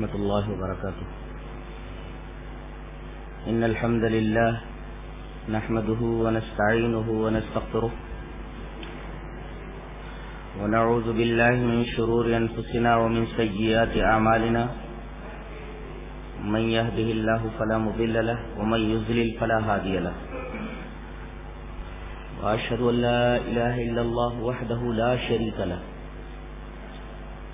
ورحمة الله وبركاته. إن الحمد لله نحمده ونستعينه ونستغفره ونعوذ بالله من شرور أنفسنا ومن سيئات أعمالنا. من يهده الله فلا مضل له ومن يزلل فلا هادي له. وأشهد أن لا إله إلا الله وحده لا شريك له.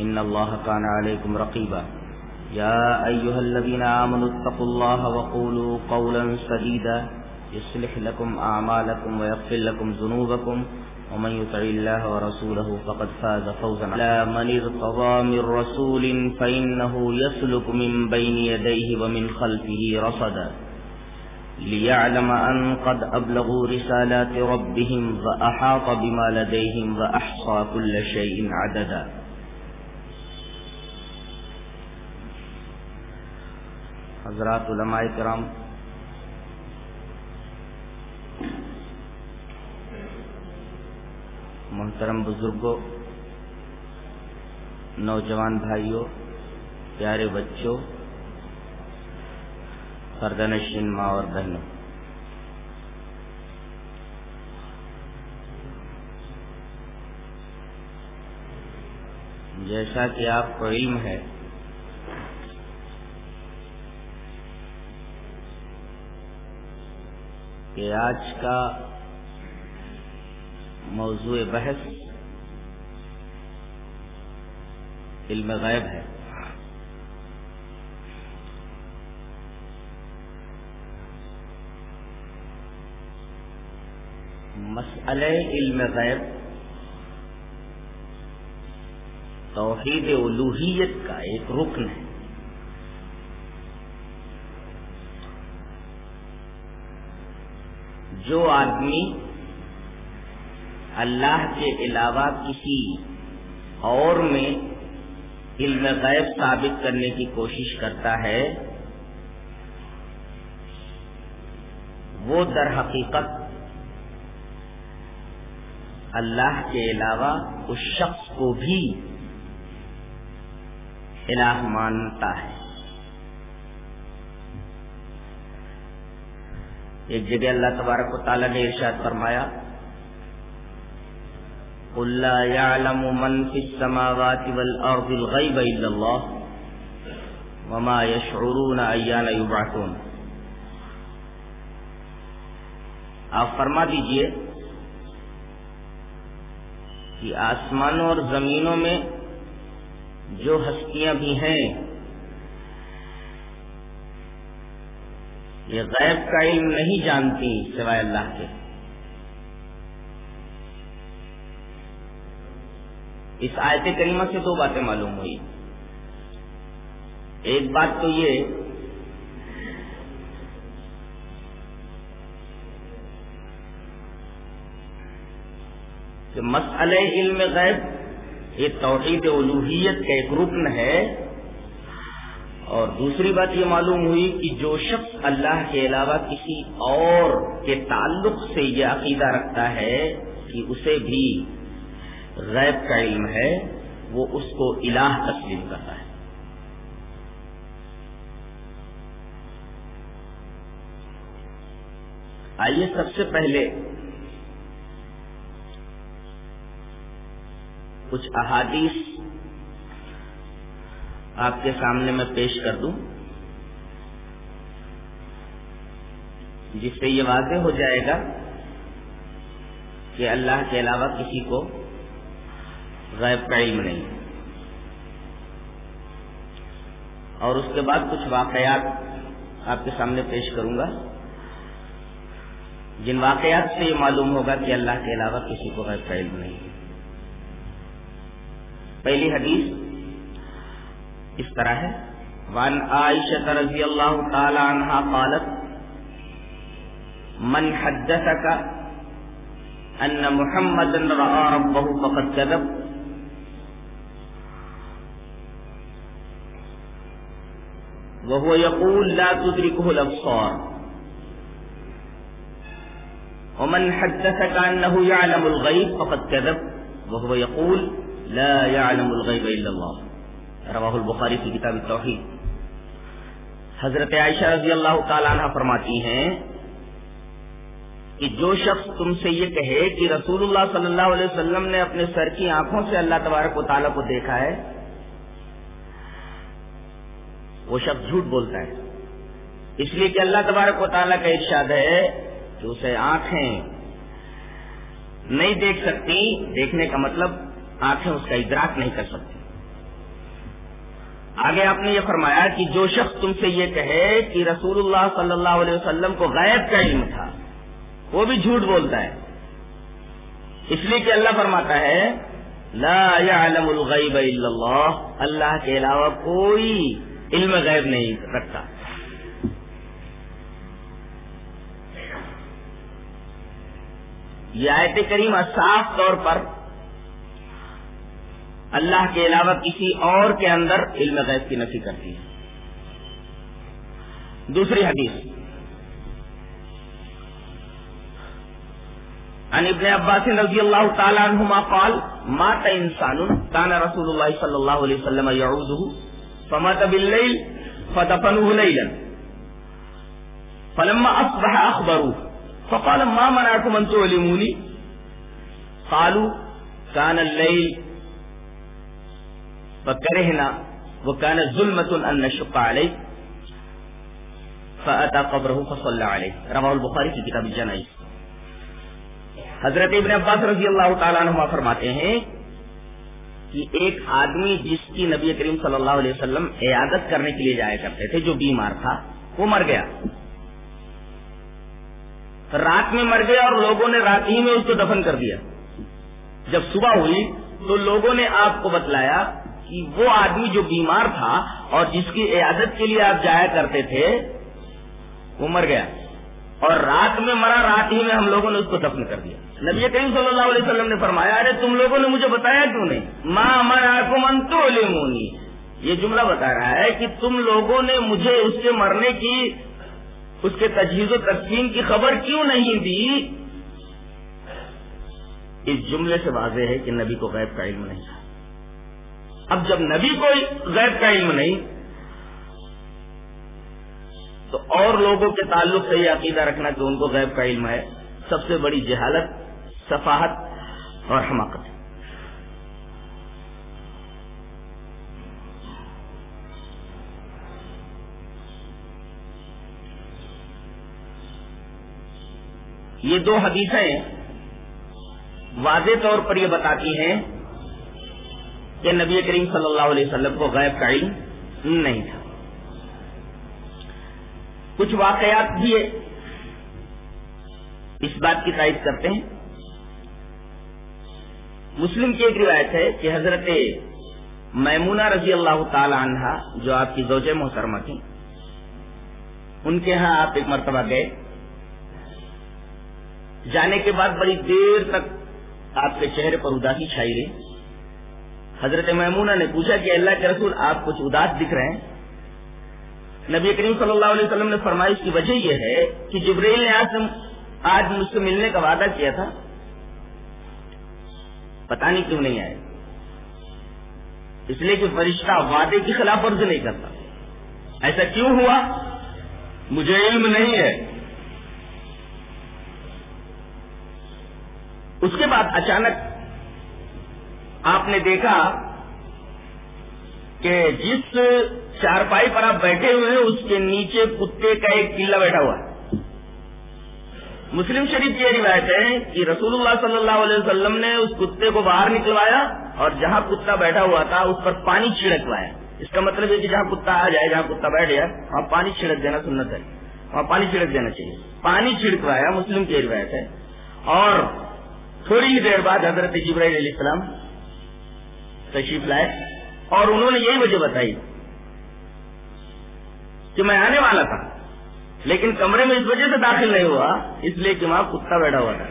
إن الله كان عليكم رقيبا. يا أيها الذين آمنوا اتقوا الله وقولوا قولا سديدا. يصلح لكم أعمالكم ويغفر لكم ذنوبكم. ومن يطع الله ورسوله فقد فاز فوزا لا من ارتضى من رسول فإنه يسلك من بين يديه ومن خلفه رصدا. ليعلم أن قد أبلغوا رسالات ربهم وأحاط بما لديهم وأحصى كل شيء عددا. حضرات علماء کرام محترم بزرگوں، نوجوان بھائیوں، پیارے بچوں سردنشین ماں اور بہنوں۔ جیسا کہ آپ کو علم ہے کہ آج کا موضوع بحث علم غیب ہے۔ مسئلہ علم غیب، توحید الوحیت کا ایک رکن ہے۔ جو آدمی اللہ کے علاوہ کسی اور میں علم غیب ثابت کرنے کی کوشش کرتا ہے، وہ در حقیقت اللہ کے علاوہ اس شخص کو بھی الہ مانتا ہے۔ ایک جگہ اللہ تبارک و تعالیٰ نے ارشاد فرمایا، قل يعلم من في السماوات والأرض الغيب إلا الله وما يشعرون أيان يبعثون آپ فرما دیجیے کہ آسمانوں اور زمینوں میں جو ہستیاں بھی ہیں یہ غیب کا علم نہیں جانتی سوائے اللہ کے۔ اس آیت کریمہ سے دو باتیں معلوم ہوئی۔ ایک بات تو یہ کہ مسئلہ علم غیب، یہ توحید الوحیت کا ایک رکن ہے۔ اور دوسری بات یہ معلوم ہوئی کہ جو شخص اللہ کے علاوہ کسی اور کے تعلق سے یہ عقیدہ رکھتا ہے کہ اسے بھی غیب کا علم ہے، وہ اس کو الہ تسلیم کرتا ہے۔ آئیے سب سے پہلے کچھ احادیث آپ کے سامنے میں پیش کر دوں۔ جس سے یہ واضح ہو جائے گا کہ اللہ کے علاوہ کسی کو غیب کا علم نہیں۔ اور اس کے بعد کچھ واقعات آپ کے سامنے پیش کروں گا۔ جن واقعات سے یہ معلوم ہوگا کہ اللہ کے علاوہ کسی کو غیب کا علم نہیں۔ پہلی حدیث اس طرح ہے۔ وعن عائشة رضي الله تعالى عنها قالت، من حدثك أن محمد رأى ربه فقد كذب. وهو يقول، لا تدركه الأبصار. ومن حدثك أنه يعلم الغيب فقد كذب. وهو يقول، لا يعلم الغيب إلا الله رواه البخاري في كتاب التوحيد حضرت عائشہ رضی اللہ تعالیٰ عنہ فرماتی ہیں کہ جو شخص تم سے یہ کہے کہ رسول اللہ صلی اللہ علیہ وسلم نے اپنے سر کی آنکھوں سے اللہ تبارک و تعالیٰ کو دیکھا ہے، وہ شخص جھوٹ بولتا ہے۔ اس لیے کہ اللہ تبارک و تعالیٰ کا ارشاد ہے کہ اسے آنکھیں نہیں دیکھ سکتی۔ دیکھنے کا مطلب آنکھیں اس کا ادراک نہیں کر سکتی۔ آگے آپ نے یہ فرمایا کہ جو شخص تم سے یہ کہے کہ رسول اللہ صلی اللہ علیہ وسلم کو غیب کا علم تھا، وہ بھی جھوٹ بولتا ہے۔ اس لیے کہ اللہ فرماتا ہے، لا يعلم الغیب الا اللہ اللہ کے علاوہ کوئی علم غیب نہیں رکھتا۔ یہ آیت کریمہ صاف طور پر اللہ کے علاوہ کسی اور کے اندر علم غیب کی نفی کرتی ہے۔ دوسری حدیث۔ عن ابن عباس رضی اللہ تعالی عنہما قال، مات انسان كان رسول الله صلی اللہ علیہ وسلم يعوده فمات بالليل فدفنوه ليلا فلما اصبح اخبروه فقال، ما منعكم ان تعلموني قالوا كان الليل فكرهنا وكان ظلمة ان نشق عليه فأتى قبره فصلى عليه رواه البخاري في كتاب الجنائز حضرت ابن عباس رضی اللہ تعالیٰ عنہ فرماتے ہیں کہ ایک آدمی جس کی نبی کریم صلی اللہ علیہ وسلم عیادت کرنے کے لیے جایا کرتے تھے، جو بیمار تھا، وہ مر گیا۔ رات میں مر گیا اور لوگوں نے رات ہی میں اس کو دفن کر دیا۔ جب صبح ہوئی تو لوگوں نے آپ کو بتلایا کہ وہ آدمی جو بیمار تھا اور جس کی عیادت کے لیے آپ جایا کرتے تھے، وہ مر گیا۔ اور رات میں مرا، رات ہی میں ہم لوگوں نے اس کو دفن کر دیا۔ نبی کریم صلی اللہ علیہ وسلم نے فرمایا، ارے تم لوگوں نے مجھے بتایا کیوں نہیں؟ ماں مرا منتو مونی یہ جملہ بتا رہا ہے کہ تم لوگوں نے مجھے اس کے مرنے کی، اس کے تجہیز و تقسیم کی خبر کیوں نہیں دی؟ اس جملے سے واضح ہے کہ نبی کو غیب کا علم نہیں تھا۔ اب جب نبی کو غیب کا علم نہیں، تو اور لوگوں کے تعلق سے یہ عقیدہ رکھنا کہ ان کو غیب کا علم ہے۔ سب سے بڑی جہالت، صفاحت اور حماقت۔ یہ دو حدیثیں واضح طور پر یہ بتاتی ہیں کہ نبی کریم صلی اللہ علیہ وسلم کو غیب کا علم نہیں تھا۔ کچھ واقعات بھی اس بات کی تائید کرتے ہیں۔ مسلم کی ایک روایت ہے کہ حضرت میمونہ رضی اللہ تعالی عنہ جو آپ کی زوجہ محترمہ تھی ان کے ہاں آپ ایک مرتبہ گئے۔ جانے کے بعد بڑی دیر تک آپ کے چہرے پر اداسی چھائی رہی۔ حضرت میمونہ نے پوچھا کہ اللہ کے رسول آپ کچھ اداس دکھ رہے ہیں؟ نبی کریم صلی اللہ علیہ وسلم نے فرمائش کی وجہ یہ ہے کہ جبریل نے آج آج مجھ سے ملنے کا وعدہ کیا تھا۔ پتا نہیں کیوں نہیں آئے اس لیے کہ فرشتہ وعدے کی خلاف ورزی نہیں کرتا۔ ایسا کیوں ہوا؟ مجھے علم نہیں ہے۔ اس کے بعد اچانک آپ نے دیکھا کہ جس چارپائی پر آپ بیٹھے ہوئے ہیں، اس کے نیچے کتے کا ایک قلعہ بیٹھا ہوا ہے۔ مسلم شریف کی یہ روایت ہے کہ رسول اللہ صلی اللہ علیہ وسلم نے اس کتے کو باہر نکلوایا اور جہاں کتا بیٹھا ہوا تھا، اس پر پانی چھڑکوایا اس کا مطلب ہے کہ جہاں کتا آ جائے، جہاں کتا بیٹھ جائے، وہاں پانی چھڑک دینا سنت ہے۔ وہاں پانی چھڑک دینا چاہیے۔ پانی چھڑکوایا مسلم کی روایت ہے۔ اور تھوڑی ہی دیر بعد حضرت جبرائیل علیہ السلام تشریف لائے اور انہوں نے یہی وجہ بتائی کہ میں آنے والا تھا، لیکن کمرے میں اس وجہ سے داخل نہیں ہوا، اس لیے کہ وہاں کتا بیٹھا ہوا تھا۔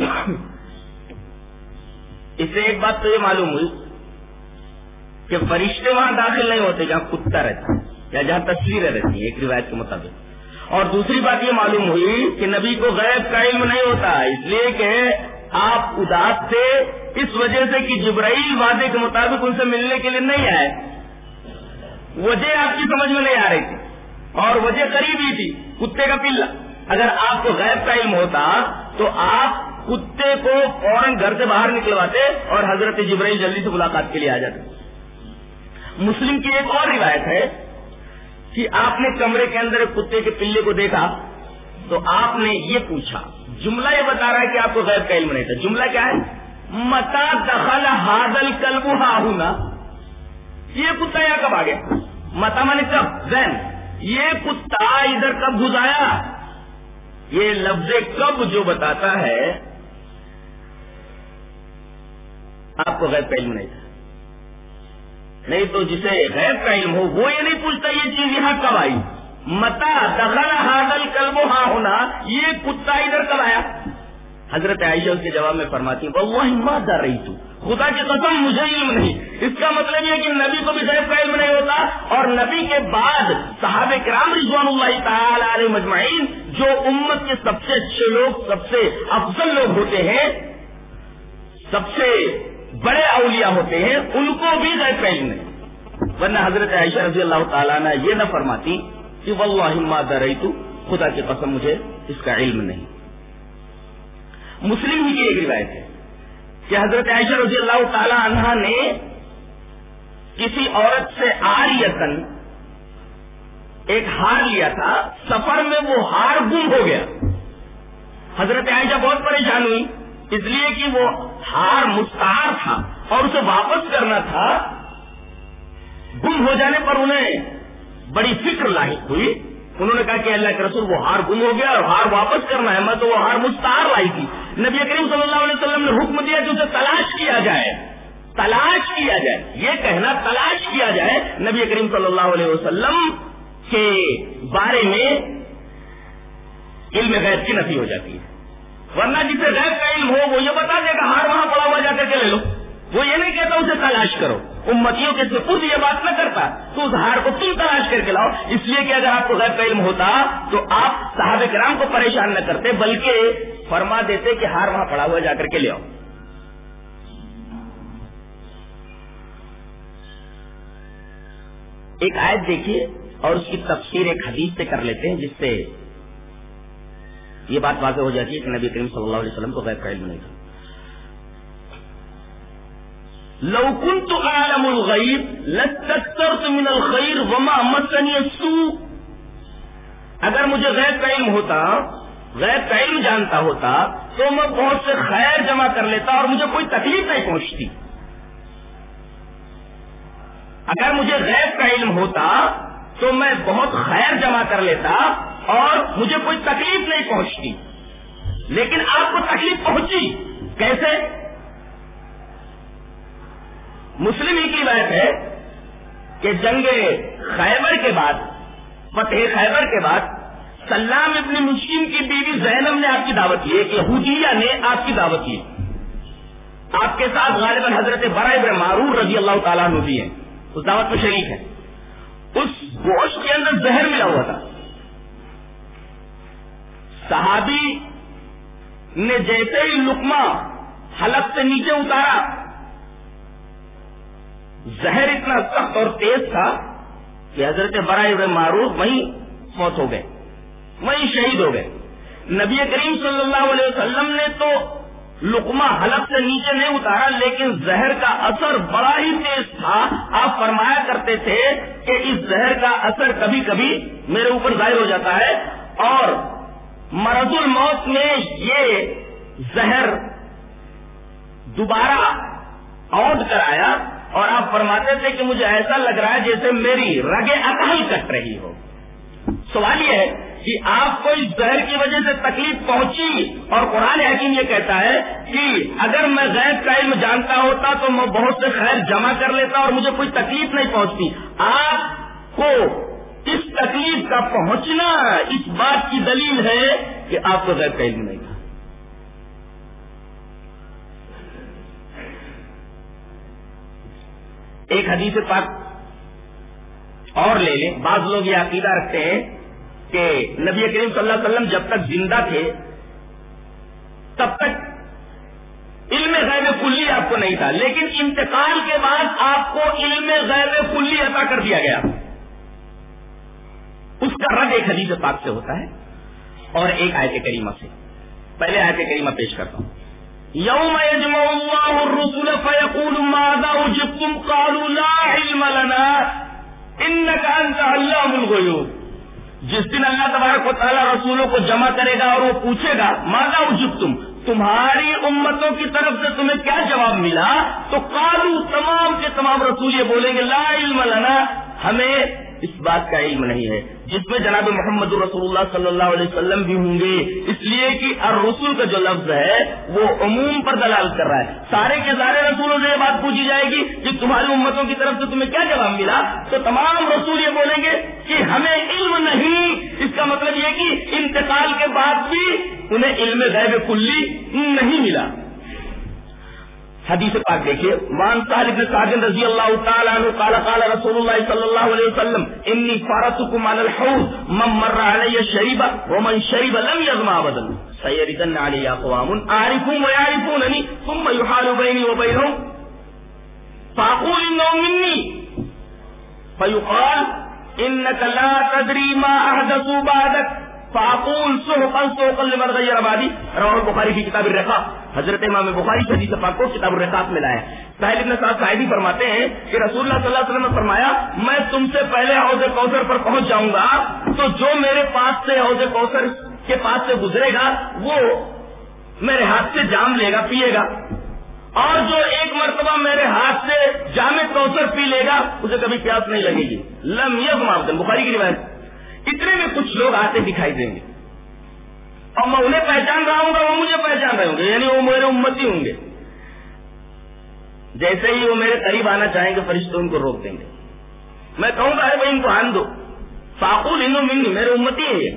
اس سے ایک بات تو یہ معلوم ہوئی کہ فرشتے وہاں داخل نہیں ہوتے جہاں کتا رہتا، یا جہاں تصویریں رہتی ہیں، ایک روایت کے مطابق۔ اور دوسری بات یہ معلوم ہوئی کہ نبی کو غیب کا علم نہیں ہوتا، اس لیے کہ آپ اداس تھے، اس وجہ سے کہ جبرائیل وعدے کے مطابق ان سے ملنے کے لیے نہیں آئے۔ وجہ آپ کی سمجھ میں نہیں آ رہی تھی۔ اور وجہ قریب ہی تھی، کتے کا پلا اگر آپ کو غیب کا علم ہوتا، تو آپ کتے کو فوراً گھر سے باہر نکلواتے اور حضرت جبرائیل جلدی سے ملاقات کے لیے آ جاتے۔ مسلم کی ایک اور روایت ہے کہ آپ نے کمرے کے اندر کتے کے پلے کو دیکھا تو آپ نے یہ پوچھا جملہ یہ بتا رہا ہے کہ آپ کو غیر کا علم نہیں تھا۔ جملہ کیا ہے؟ متا دخل ہادل کلب ہونا یہ کتا یہاں کب آ گیا؟ متا میں نے کب؟ زین یہ کتا ادھر کب گزایا یہ لفظ کب جو بتاتا ہے، آپ کو غیر کا علم نہیں تھا۔ نہیں تو جسے غیر کا علم ہو، وہ یہ نہیں پوچھتا یہ چیز یہاں کب آئی۔ متا دخل ہادل کلب ہاں ہونا، یہ کتا ادھر کب آیا۔ حضرت عائشہ اس کے جواب میں فرماتی ہوں وہ ہمت ڈر رہی تو خدا کی قسم مجھے علم نہیں۔ اس کا مطلب یہ کہ نبی کو بھی غیب کا علم نہیں ہوتا اور نبی کے بعد صحابہ کرام رضوان اللہ تعالی علیہ مجمعین، جو امت کے سب سے اچھے لوگ، سب سے افضل لوگ ہوتے ہیں، سب سے بڑے اولیاء ہوتے ہیں، ان کو بھی غیب کا علم نہیں۔ ورنہ حضرت عائشہ رضی اللہ تعالیٰ نے یہ نہ فرماتی کہ واللہ ما درائتو خدا کی قسم مجھے اس کا علم نہیں۔ مسلم ہی کی ایک روایت ہے کہ حضرت عائشہ رضی اللہ تعالی عنہ نے کسی عورت سے آریتن ایک ہار لیا تھا، سفر میں وہ ہار گم ہو گیا۔ حضرت عائشہ بہت پریشان ہوئی، اس لیے کہ وہ ہار مستعار تھا اور اسے واپس کرنا تھا۔ گم ہو جانے پر انہیں بڑی فکر لاحق ہوئی۔ انہوں نے کہا کہ اللہ کے رسول وہ ہار گم ہو گیا اور ہار واپس کرنا ہے، میں تو وہ ہار مستعار لائی تھی۔ نبی کریم صلی اللہ علیہ وسلم نے حکم دیا کہ اسے تلاش کیا جائے۔ تلاش کیا جائے۔ یہ کہنا تلاش کیا جائے نبی کریم صلی اللہ علیہ وسلم کے بارے میں علم غیر کی نفی ہو جاتی ہے۔ ورنہ جسے غیر کا علم ہو، وہ یہ بتا دے گا ہار وہاں پڑا ہوا جا کر کے لے لو۔ وہ یہ نہیں کہتا اسے تلاش کرو۔ امتیوں کے سپرد یہ بات نہ کرتا۔ تو اس ہار کو تم تلاش کر کے لاؤ؟ اس لیے کہ اگر آپ کو غیر کا علم ہوتا تو آپ صحابہ کرام کو پریشان نہ کرتے، بلکہ فرما دیتے کہ ہار وہاں پڑا ہوا جا کر کے لے آؤ۔ ایک آیت دیکھیے اور اس کی تفسیر ایک حدیث سے کر لیتے ہیں، جس سے یہ بات واضح ہو جاتی ہے کہ نبی کریم صلی اللہ علیہ وسلم کو غیر کا علم نہیں تھا۔ لو كنت اعلم الغيب لاستكثرت من الخير وما مسني السوء۔ اگر مجھے غیب کا علم ہوتا، غیب کا علم جانتا ہوتا، تو میں بہت سے خیر جمع کر لیتا اور مجھے کوئی تکلیف نہیں پہنچتی۔ اگر مجھے غیب کا علم ہوتا، تو میں بہت خیر جمع کر لیتا اور مجھے کوئی تکلیف نہیں پہنچتی۔ لیکن آپ کو تکلیف پہنچی۔ کیسے؟ مسلم ہی کی بات ہے کہ جنگ خیبر کے بعد، فتح خیبر کے بعد، سلام ابن مسلم کی بیوی زینب نے آپ کی دعوت کی، ایک یہودیہ نے آپ کی دعوت کی۔ آپ کے ساتھ غالباً حضرت برا ابن معروف رضی اللہ تعالیٰ نے بھی ہیں۔ اس دعوت میں شریک ہے اس گوشت کے اندر زہر ملا ہوا تھا۔ صحابی نے جیسے ہی لکما حلق سے نیچے اتارا زہر اتنا سخت اور تیز تھا کہ حضرت برائے معروف وہیں موت ہو گئے، وہیں شہید ہو گئے۔ نبی کریم صلی اللہ علیہ وسلم نے تو لکما حلق سے نیچے نہیں اتارا، لیکن زہر کا اثر بڑا ہی تیز تھا۔ آپ فرمایا کرتے تھے کہ اس زہر کا اثر کبھی کبھی میرے اوپر ظاہر ہو جاتا ہے اور مرض الموت میں یہ زہر دوبارہ آؤٹ کر آیا۔ اور آپ فرماتے تھے کہ مجھے ایسا لگ رہا ہے جیسے میری رگے اکل کٹ رہی ہو۔ سوال یہ ہے کہ آپ کو اس زہر کی وجہ سے تکلیف پہنچی اور قرآن حکیم یہ کہتا ہے کہ اگر میں غیر کا علم جانتا ہوتا تو میں بہت سے خیر جمع کر لیتا اور مجھے کوئی تکلیف نہیں پہنچتی۔ آپ کو اس تکلیف کا پہنچنا اس بات کی دلیل ہے کہ آپ کو غیر کا علم نہیں۔ ایک حدیث پاک اور لے لیں۔ بعض لوگ یہ عقیدہ رکھتے ہیں کہ نبی کریم صلی اللہ علیہ وسلم جب تک زندہ تھے، تب تک علم غیر کلی آپ کو نہیں تھا۔ لیکن انتقال کے بعد آپ کو علم غیر کلی عطا کر دیا گیا۔ اس کا رد ایک حدیث پاک سے ہوتا ہے اور ایک آیت کریمہ سے۔ پہلے آیت کریمہ پیش کرتا ہوں۔ یوم يجمع الله الرسل فيقول ماذا وجبتم قالوا لا علم لنا. انك انت علام الغيوب. جس دن اللہ تبارک و تعالیٰ رسولوں کو جمع کرے گا اور وہ پوچھے گا مادا اجب تم تمہاری امتوں کی طرف سے تمہیں کیا جواب ملا؟ تو قالو تمام کے تمام رسول یہ بولیں گے، لا علم لنا. ہمیں اس بات کا علم نہیں ہے۔ جس میں جناب محمد رسول اللہ صلی اللہ علیہ وسلم بھی ہوں گے۔ اس لیے کہ الرسول کا جو لفظ ہے، وہ عموم پر دلال کر رہا ہے۔ سارے کے سارے رسولوں سے یہ بات پوچھی جائے گی کہ تمہاری امتوں کی طرف سے تمہیں کیا جواب ملا؟ تو تمام رسول یہ بولیں گے کہ ہمیں علم نہیں۔ اس کا مطلب یہ کہ انتقال کے بعد بھی انہیں علم غیب کلی نہیں ملا۔ حدیث پاک دیکھیے وان صاحب بن سعد رضی اللہ تعالی عنہ قال قال رسول اللہ صلی اللہ علیہ وسلم، انی فارتکم علی الحوض، من مر علی شریبا ومن شرب لم يظما ابدا سيردن علی اقوام عارفون ويعرفونني ثم يحال بيني وبينهم فاقول انه مني فيقال انك لا تدري ما احدثوا بعدك فاقول سحقا سحقا لمن غیر آبادی روح البخاری کی کتاب الرقا حضرت امام بخاری سے حدیث پاک کو کتاب الرقاق میں لایا ساحل ابن صاحب صاحبی فرماتے ہیں کہ رسول اللہ صلی اللہ علیہ وسلم نے فرمایا، میں تم سے پہلے حوض کوثر پر پہنچ جاؤں گا، تو جو میرے پاس سے حوض کوثر کے پاس سے گزرے گا، وہ میرے ہاتھ سے جام لے گا، پیے گا۔ اور جو ایک مرتبہ میرے ہاتھ سے جامع کوثر پی لے گا، اسے کبھی پیاس نہیں لگے گی۔ لم یز بخاری کی روایت۔ اتنے میں کچھ لوگ آتے دکھائی دیں گے۔ اور میں انہیں پہچان رہا ہوں گا، وہ مجھے پہچان رہے ہوں گے یعنی وہ میرے امتی ہوں گے۔ جیسے ہی وہ میرے قریب آنا چاہیں گے، فرشتے ان کو روک دیں گے۔ میں کہوں گا بھائی، ان کو آن دو۔ فاقول ہندو منی، میرے امتی ہیں یہ۔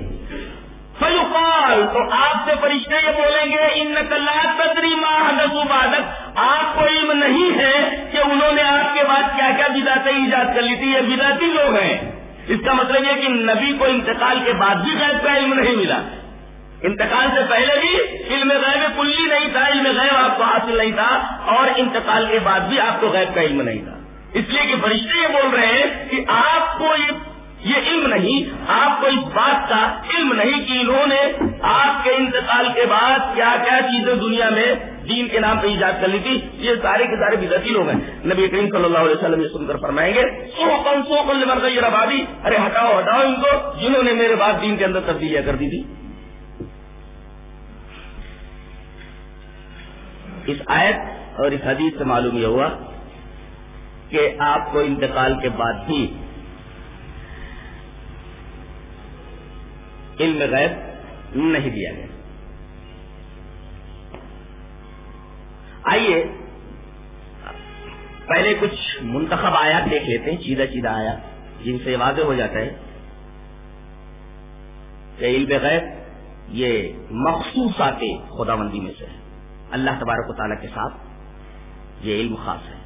فیوقال تو آپ سے فرشتے یہ بولیں گے ان تدری ماہ بادت آپ کو علم نہیں ہے کہ انہوں نے آپ کے بعد کیا کیا بداتیں ایجاد کر لی تھی، یہ بداتی لوگ ہیں۔ اس کا مطلب یہ کہ نبی کو انتقال کے بعد بھی غیب کا علم نہیں ملا۔ انتقال سے پہلے بھی علم غیب کلی نہیں تھا، علم غیب آپ کو حاصل نہیں تھا اور انتقال کے بعد بھی آپ کو غیب کا علم نہیں تھا۔ اس لیے کہ فرشتے یہ بول رہے ہیں کہ آپ کو یہ علم نہیں، آپ کو اس بات کا علم نہیں کہ انہوں نے آپ کے انتقال کے بعد کیا کیا چیزیں دنیا میں دین کے نام پہ ایجاد کر لی تھی، یہ سارے کے سارے بدتی لوگ ہیں نبی کریم صلی اللہ علیہ وسلم یہ سن کر فرمائیں گے سو سو کن ارے، ہٹاؤ ہٹاؤ ان کو جنہوں نے میرے بعد دین کے اندر تبدیلیاں کر دی تھی۔ اس آیت اور اس حدیث سے معلوم یہ ہوا کہ آپ کو انتقال کے بعد بھی علم غیب نہیں دیا گیا۔ آئیے، پہلے کچھ منتخب آیات دیکھ لیتے ہیں سیدھا سیدھا آیا جن سے واضح ہو جاتا ہے کہ علم غیب یہ مخصوص آتے خدا مندی میں سے ہے اللہ تبارک و تعالیٰ کے ساتھ یہ علم خاص ہے۔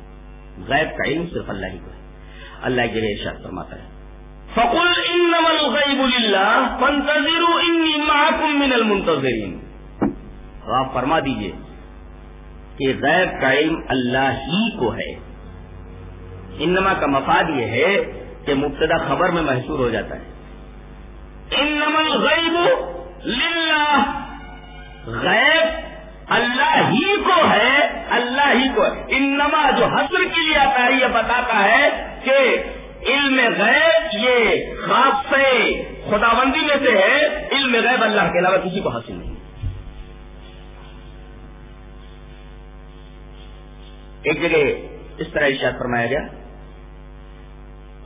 غیب کا علم صرف اللہ ہی کو ہے۔ اللہ کے ارشاد فرماتا ہے۔ فقل انما الغیب للہ فانتظروا انی معکم من المنتظرین آپ فرما دیجیے کہ غیب کا علم اللہ ہی کو ہے۔ انما کا مفاد یہ ہے کہ مبتدا خبر میں محسور ہو جاتا ہے۔ انما الغیب للہ۔ غیب اللہ ہی کو ہے، اللہ ہی کو۔ ہے انما جو حسر کے لیے آتا ہے، یہ بتاتا ہے کہ علم غیب یہ خاص سے خدا بندی میں سے ہے، علم غیب اللہ کے علاوہ کسی کو حاصل نہیں۔ ایک جگہ اس طرح ارشاد فرمایا گیا۔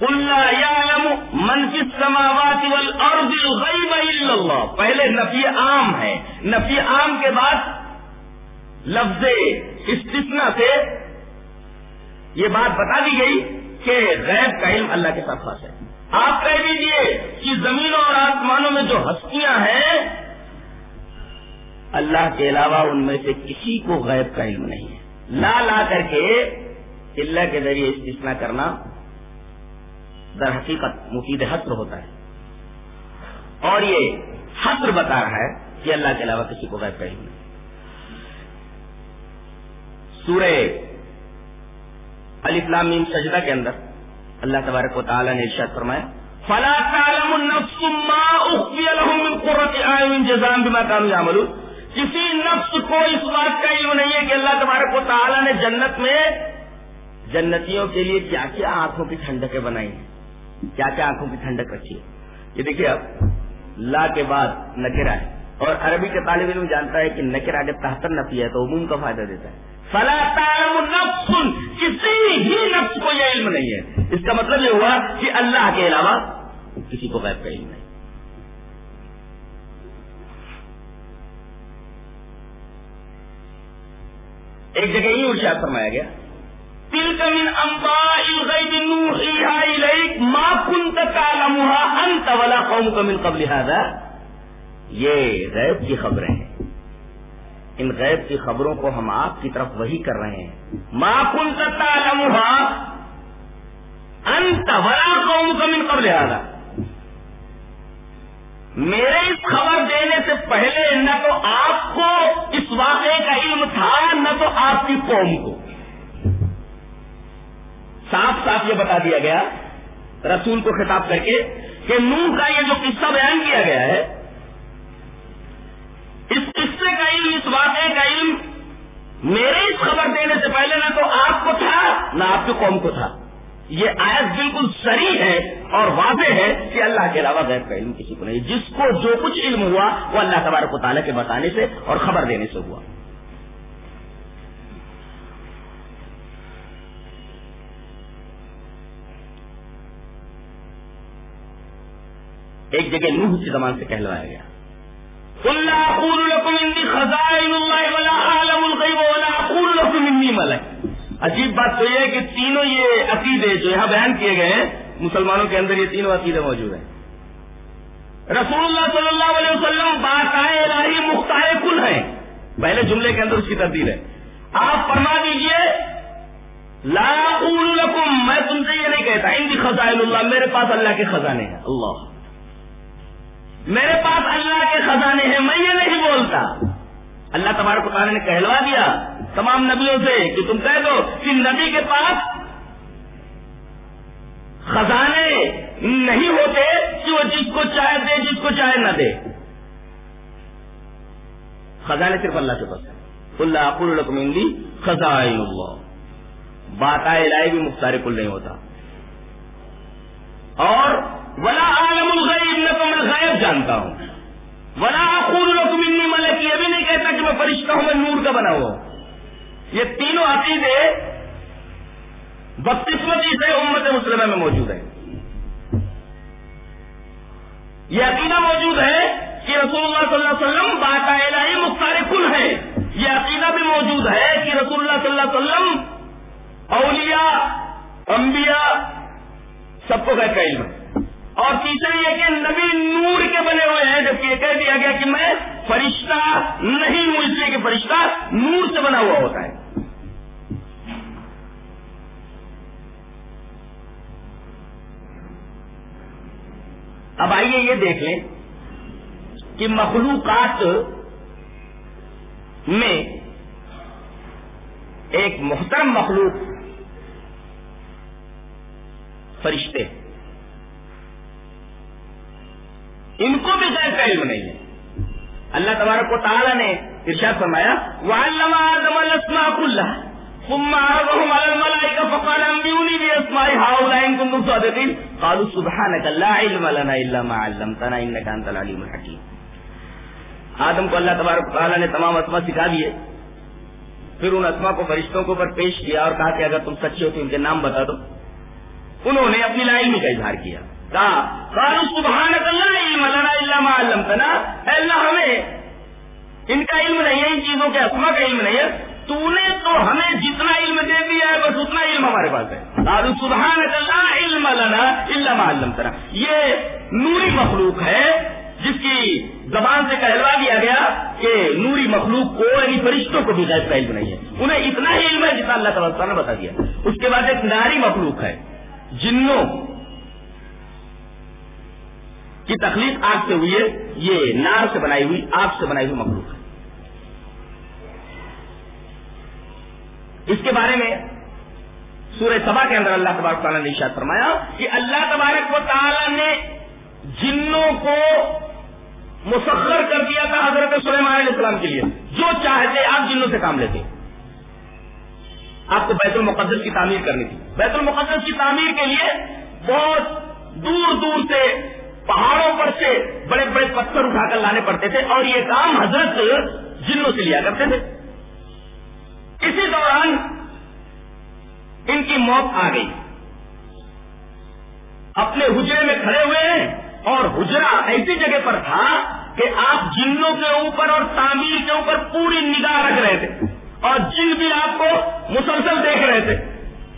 اللہ والارض الغیب الا اللہ۔ پہلے نفی عام ہے۔ نفی عام کے بعد لفظ استثناء سے یہ بات بتا دی گئی کہ غیب کا علم اللہ کے ساتھ خاص ہے۔ آپ کہہ دیجیے کہ زمینوں اور آسمانوں میں جو ہستیاں ہیں، اللہ کے علاوہ ان میں سے کسی کو غیب کا علم نہیں ہے۔ لا لا کر کے اللہ کے ذریعے استثناء کرنا در حقیقت مفید حسر ہوتا ہے۔ اور یہ حسر بتا رہا ہے کہ اللہ کے علاوہ کسی کو غیب کا علم نہیں۔ سورہ علی فلام سجدہ کے اندر اللہ تبارک و تعالیٰ نے ارشاد فرمایا، فلا تعلم النفس ما اخفي لهم من قرة اعين جزاء بما كانوا يعملون۔ کسی نفس کو اس بات کا علم نہیں ہے کہ اللہ تبارک و تعالیٰ نے جنت میں جنتیوں کے لیے کیا کیا آنکھوں کی ٹھنڈکیں بنائی ہیں؟ کیا کیا آنکھوں کی ٹھنڈک رکھی ہے یہ دیکھیے، اب لا کے بعد نکرا ہے۔ اور عربی کے طالب علم جانتا ہے کہ نکرا جب تحتر نفی ہے تو عموم کا فائدہ دیتا ہے۔ فلا تعلم نفس، کسی ہی نفس کو یہ علم نہیں ہے۔ اس کا مطلب یہ ہوا کہ اللہ کے علاوہ کسی کو غیب کا علم نہیں۔ ایک جگہ ہی ارشاد فرمایا گیا تل انت ولا قوم کمن قبل هذا۔ یہ غیب کی خبریں ہیں۔ ان غیب کی خبروں کو ہم آپ کی طرف وہی کر رہے ہیں۔ ماں کن تالمہ انت ولا قوم کمن قبل هذا۔ میرے اس خبر دینے سے پہلے نہ تو آپ کو اس واقعے کا علم تھا، نہ تو آپ کی قوم کو۔ صاف صاف یہ بتا دیا گیا رسول کو خطاب کر کے کہ نوح کا یہ جو قصہ بیان کیا گیا ہے، اس قصے کا علم، اس واقعے کا علم میرے اس خبر دینے سے پہلے نہ تو آپ کو تھا، نہ آپ کی قوم کو تھا۔ یہ آیت بالکل سری ہے اور واضح ہے کہ اللہ کے علاوہ غیر کا علم کسی کو نہیں۔ جس کو جو کچھ علم ہوا، وہ اللہ تبارک و تعالیٰ کے بتانے سے اور خبر دینے سے ہوا۔ ایک جگہ نوح کے زمان سے کہلوایا گیا۔ عجیب بات تو یہ ہے کہ تینوں یہ عقیدے جو یہاں بیان کیے گئے ہیں، مسلمانوں کے اندر یہ تینوں عقیدے موجود ہیں۔ رسول اللہ صلی اللہ علیہ وسلم الہی مختار کل ہیں۔ پہلے جملے کے اندر اس کی تبدیل ہے۔ آپ فرما دیجیے، لا لکم، میں تم سے یہ نہیں کہتا ان کی خزائن اللہ، میرے پاس اللہ کے خزانے ہیں۔ اللہ۔ میرے پاس اللہ کے خزانے ہیں، میں یہ نہیں بولتا۔ اللہ تبارک تعالیٰ نے کہلوا دیا تمام نبیوں سے کہ تم کہہ دو کہ نبی کے پاس خزانے نہیں ہوتے کہ وہ جس کو چاہے دے، جس کو چاہے نہ دے۔ خزانے صرف اللہ کے پاس اللہ الرقم خزائن اللہ۔ بات الہی بھی مختار کل نہیں ہوتا۔ اور ولا عالم الغیب نہ تو میں غائب جانتا ہوں۔ ولا میں فرشتہ ہوں میں نور کا بنا ہوا یہ تینوں عقیدے بقسمتی سے امت مسلمہ میں موجود ہے یہ عقیدہ موجود ہے کہ رسول اللہ صلی اللہ علیہ وسلم بات الہی مختار کل ہے یہ عقیدہ بھی موجود ہے کہ رسول اللہ صلی اللہ علیہ وسلم اولیاء، انبیاء، سب کو غیر کا علم اور تیسرے یہ کہ نبی نور کے بنے ہوئے ہیں، جبکہ یہ کہہ دیا گیا کہ میں فرشتہ نہیں ہوں اس لیے کہ فرشتہ نور سے بنا ہوا ہوتا ہے۔ اب آئیے یہ دیکھ لیں کہ مخلوقات میں ایک محترم مخلوق فرشتے ان کو بھی غیر کا علم نہیں ہے۔ اللہ تبارک کو تعالیٰ نے ارشاد فرمایا ثم عرضهم على الملائكة فقال هؤلاء كنتم صادقين۔ قالوا، سبحانك لا علم لنا ما علمتنا العليم الحكيم۔ آدم کو اللہ تبارک تعالیٰ نے تمام اسما سکھا دیے۔ پھر ان اسما کو فرشتوں کو پر پیش کیا اور کہا کہ اگر تم سچے ہو تو ان کے نام بتا دو۔ انہوں نے اپنی لا کا اظہار کیا۔ کہا سبحان اللہ علم لنا علم علمتنا. اے اللہ ہمیں ان کا علم نہیں ہے، ان چیزوں کے اسما کا علم نہیں ہے۔ تو نے تو ہمیں جتنا علم دے دیا ہے، بس اتنا علم ہمارے پاس ہے۔ اور سبحان اللہ علم لنا علم علمتنا۔ یہ نوری مخلوق ہے، جس کی زبان سے کہلوا دیا گیا کہ نوری مخلوق کو یعنی فرشتوں کو بھی غیر کا علم نہیں ہے۔ انہیں اتنا ہی علم ہے جتنا اللہ تعالیٰ نے بتا دیا۔ اس کے بعد ایک ناری مخلوق ہے، جنوں کی تخلیق آگ سے ہوئی ہے یہ نار سے بنائی ہوئی آگ سے بنائی ہوئی مخلوق ہے۔ اس کے بارے میں سورہ سبا کے اندر اللہ تبارک تعالیٰ نے اشاد فرمایا کہ اللہ تبارک و تعالیٰ نے جنوں کو مسخر کر دیا تھا حضرت سلیمان علیہ السلام کے لیے۔ جو چاہتے آپ جنوں سے کام لیتے۔ آپ کو بیت المقدس کی تعمیر کرنی تھی۔ بیت المقدس کی تعمیر کے لیے بہت دور دور سے پہاڑوں پر سے بڑے بڑے پتھر اٹھا کر لانے پڑتے تھے اور یہ کام حضرت جنوں سے لیا کرتے تھے۔ اسی دوران ان کی موت آ گئی۔ اپنے حجرے میں کھڑے ہوئے ہیں اور حجرا ایسی جگہ پر تھا کہ آپ جنوں کے اوپر اور تعمیر کے اوپر پوری نگاہ رکھ رہے تھے۔ اور جن بھی آپ کو مسلسل دیکھ رہے تھے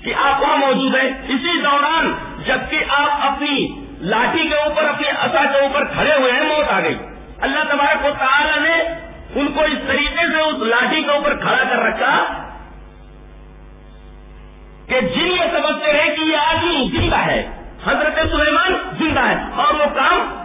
کہ آپ وہاں موجود ہیں۔ اسی دوران جبکہ آپ اپنی لاٹھی کے اوپر اپنی اصا کے اوپر کھڑے ہوئے ہیں، موت آ گئی۔ اللہ تبارک و تعالی نے ان کو اس طریقے سے اس لاٹھی کے اوپر کھڑا کر رکھا کہ جن یہ سمجھتے ہیں کہ یہ آدمی زندہ ہے، حضرت سلیمان زندہ ہے اور وہ کام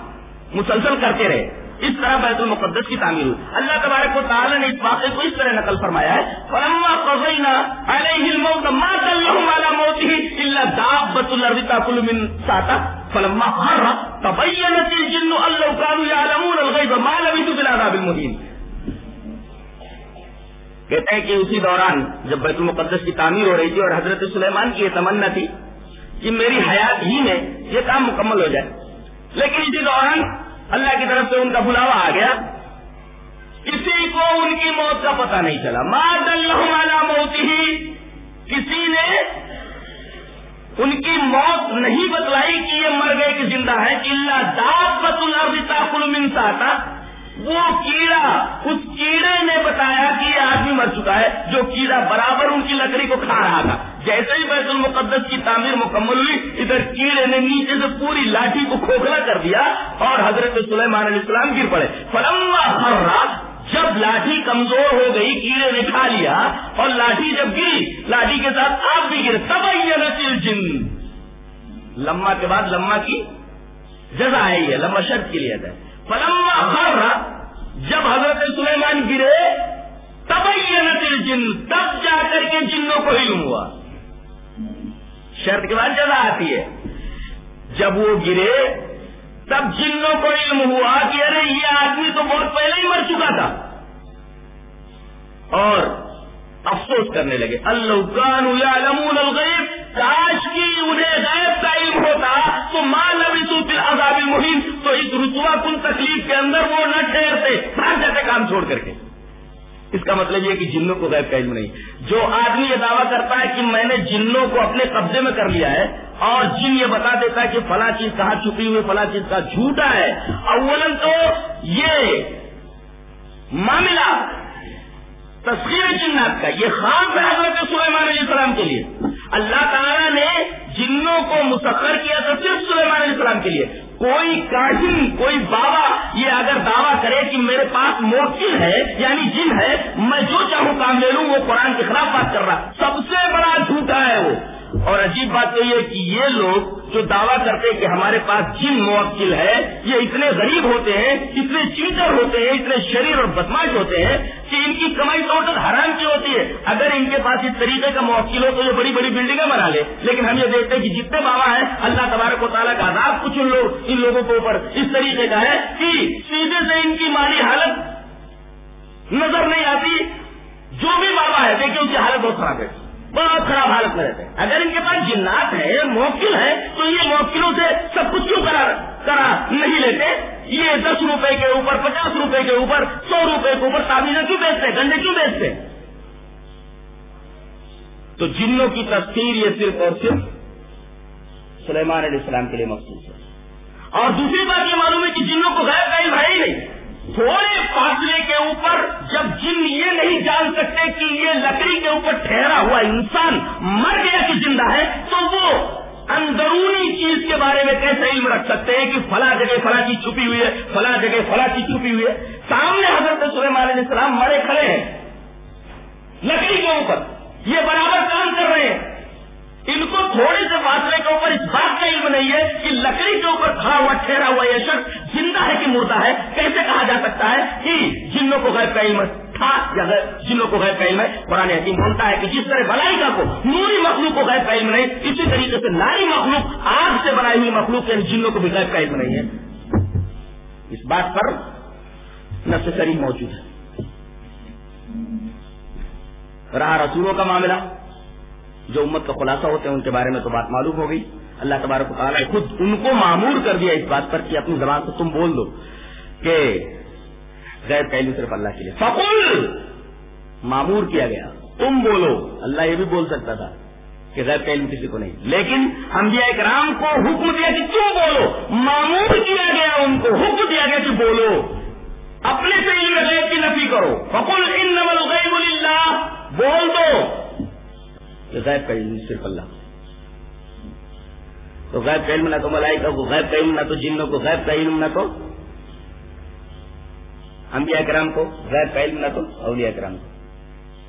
مسلسل کرتے رہے۔ اس طرح بیت المقدس کی تعمیر ہوئی۔ اللہ تبارک و تعالی نے اس واقعے کو اس طرح نقل فرمایا ہے، فلما قضینا علیہ الموت ما دلهم على موته الا دابۃ الارض تاكل من ساتا فلما خر تبينت الجن ان لو كانوا يعلمون الغيب ما لبثوا في العذاب المهين. کہتے ہیں کہ اسی دوران جب بیت المقدس کی تعمیر ہو رہی تھی اور حضرت سلیمان کی یہ تمنا تھی کہ میری حیات ہی میں یہ کام مکمل ہو جائے۔ لیکن اسی دوران اللہ کی طرف سے ان کا بلاوا آ گیا۔ کسی کو ان کی موت کا پتہ نہیں چلا۔ مار اللہ موت ہی کسی نے ان کی موت نہیں بتلائی کہ یہ مر گئے کہ زندہ ہے اللہ داپ بت تھا وہ کیڑا، اس کیڑے نے بتایا کہ یہ آدمی مر چکا ہے جو کیڑا برابر ان کی لکڑی کو کھا رہا تھا۔ جیسے ہی بیت المقدس کی تعمیر مکمل ہوئی، ادھر کیڑے نے نیچے سے پوری لاٹھی کو کھوکھلا کر دیا اور حضرت سلیمان علیہ السلام گر پڑے۔ فلما ہرا جب لاٹھی کمزور ہو گئی، کیڑے نے کھا لیا اور لاٹھی جب گری، لاٹھی کے ساتھ آپ بھی گرے تب نسل جن لما کے بعد لما کی جزا آئی ہے یہ لما شرط کے لیے تھا۔ فلما خر، جب حضرت سلیمان گرے تب یہ نسل جن تب جا کر کے جنوں کو علم ہوا۔ شرط کے بعد جزا آتی ہے۔ جب وہ گرے تب جنوں کو علم ہوا کہ ارے یہ آدمی تو بہت پہلے ہی مر چکا تھا۔ اور افسوس کرنے لگے۔ اللہ الغیب کاش کی انہیں غیب کا علم ہوتا تو ماں نبی تو پھر عذاب المحیم تو اس رسوا کن تکلیف کے اندر وہ نہ ٹھہرتے۔ ہر جاتے کام چھوڑ کر کے۔ اس کا مطلب یہ کہ جنوں کو غیب کا علم نہیں۔ جو آدمی یہ دعویٰ کرتا ہے کہ میں نے جنوں کو اپنے قبضے میں کر لیا ہے اور جن یہ بتا دیتا ہے کہ فلاں چیز کہاں چھپی ہوئی فلاں چیز کا جھوٹا ہے اولن تو یہ معاملہ تصویر جنات کا، یہ خاص ہے حضرت سلیمان علیہ السلام کے لیے۔ اللہ تعالیٰ نے جنوں کو مسخر کیا تو صرف سلیمان علیہ السلام کے لیے۔ کوئی کاہن کوئی بابا یہ اگر دعویٰ کرے کہ میرے پاس موکل ہے یعنی جن ہے، میں جو چاہوں کام لے لوں، وہ قرآن کے خلاف بات کر رہا سب سے بڑا جھوٹا ہے وہ۔ اور عجیب بات تو یہ کہ یہ لوگ جو دعویٰ کرتے کہ ہمارے پاس جن موکل ہے، یہ اتنے غریب ہوتے ہیں، اتنے چیٹر ہوتے ہیں، اتنے شریر اور بدماش ہوتے ہیں کہ ان کی کمائی ٹوٹل حرام کی ہوتی ہے۔ اگر ان کے پاس اس طریقے کا موکل ہو تو یہ بڑی بڑی بلڈنگیں بنا لے۔ لیکن ہم یہ دیکھتے ہیں کہ جتنے بابا ہیں، اللہ تبارک و تعالیٰ کا عذاب کچھ ان لوگ ان لوگوں کے اوپر اس طریقے کا ہے کہ سیدھے سے ان کی مالی حالت نظر نہیں آتی، جو بھی بابا ہے دیکھیے ان کی حالت بہت خراب ہے۔ بہت خراب حالت میں رہتے ہیں۔ اگر ان کے پاس جنات ہے موکل ہے تو یہ موکلوں سے سب کچھ کیوں کرا کرا نہیں لیتے؟ یہ دس روپے کے اوپر، پچاس روپے کے اوپر، سو روپے کے اوپر تعمیریں کیوں بیچتے گنڈے کیوں بیچتے تو جنوں کی تفسیر یہ صرف اور صرف سلیمان علیہ السلام کے لیے مخصوص ہے۔ اور دوسری بات یہ معلوم ہے کہ جنوں کو غیر کا علم ہے ہی نہیں۔ تھوڑے فاصلے کے اوپر جب جن یہ نہیں جان سکتے کہ یہ لکڑی کے اوپر ٹھہرا ہوا انسان مر گیا کہ زندہ ہے، تو وہ اندرونی چیز کے بارے میں کیسے علم رکھ سکتے ہیں کہ فلاں جگہ فلاں چیز چھپی ہوئی ہے، فلاں جگہ فلاں چیز چھپی ہوئی ہے؟ سامنے حضرت سلیمان علیہ السلام مرے کھڑے ہیں لکڑی کے اوپر۔ یہ برابر کام کر رہے ہیں۔ ان کو تھوڑے سے فاصلے کے اوپر اس بات کا علم نہیں ہے کہ لکڑی کے اوپر کھڑا ہوا ٹھہرا ہوا یہ شخص زندہ ہے کہ مردہ ہے؟ کیسے کہا جا سکتا ہے کہ جنوں کو غیر کا علم تھا یا جنوں کو غیر کا علم ہے قرآن حکیم بولتا ہے کہ جس طرح بلائی کا کو نوری مخلوق کو غیر کا علم نہیں، اسی طریقے سے ناری مخلوق آگ سے بنائی ہوئی مخلوق یعنی جنوں کو بھی غیر کا علم نہیں ہے۔ اس بات پر نسری موجود ہے۔ رہا رسولوں کا معاملہ۔ جو امت کا خلاصہ ہوتے ہیں ان کے بارے میں تو بات معلوم ہو گئی۔ اللہ تبارک تعالیٰ خود ان کو معمور کر دیا اس بات پر کہ اپنی زبان سے تم بول دو کہ غیر پہلو صرف اللہ کے لیے۔ فقل! معمور کیا گیا۔ تم بولو۔ اللہ یہ بھی بول سکتا تھا کہ غیر پہلو کسی کو نہیں۔ لیکن انبیاء اکرام کو حکم دیا کہ تم بولو۔ معمور کیا گیا ان کو؟ حکم دیا گیا کہ بولو۔ اپنے سے علم غیب کی نفی کرو۔ فقل ان الغیب للہ بول دو کہ غیب کا علم صرف اللہ تو غیب کا علم نہ تو ملائکہ کو، غیب کا علم نہ تو جنوں کو، غیب کا علم نہ تو انبیاء کرام کو، غیب کا علم نہ تو اولیاء کرام کو۔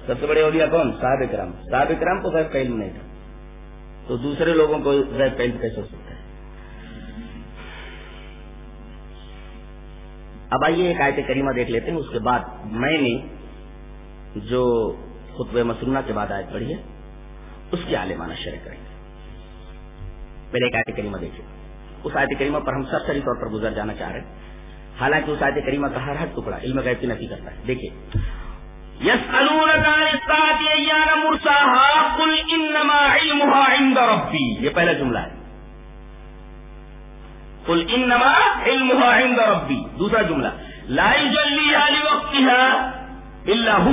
سب سے بڑے اولیاء کون؟ صاحب کرام۔ صاحب کرام کو غیب کا علم نہیں تھا۔ تو دوسرے لوگوں کو غیب کا علم کیسے ہو سکتا ہے؟ اب آئیے ایک آیت کریمہ دیکھ لیتے ہیں، اس کے بعد میں نے جو خطب مسنہ کے بعد آیت پڑھی ہے اس کی عالمانہ شرح کریں گے۔ پہلے ایک آیت کریمہ دیکھیے اس آیت کریمہ پر ہم سب سری طور پر گزر جانا چاہ رہے ہیں۔ حالانکہ اس آیت کریمہ کا ہر ہر ٹکڑا علم غیب کی نفی کرتا ہے۔ دیکھیے۔ یہ پہلا جملہ ہے۔ کل انما علم عند ربی۔ دوسرا جملہ۔ لائی جلی علی وقت اللہ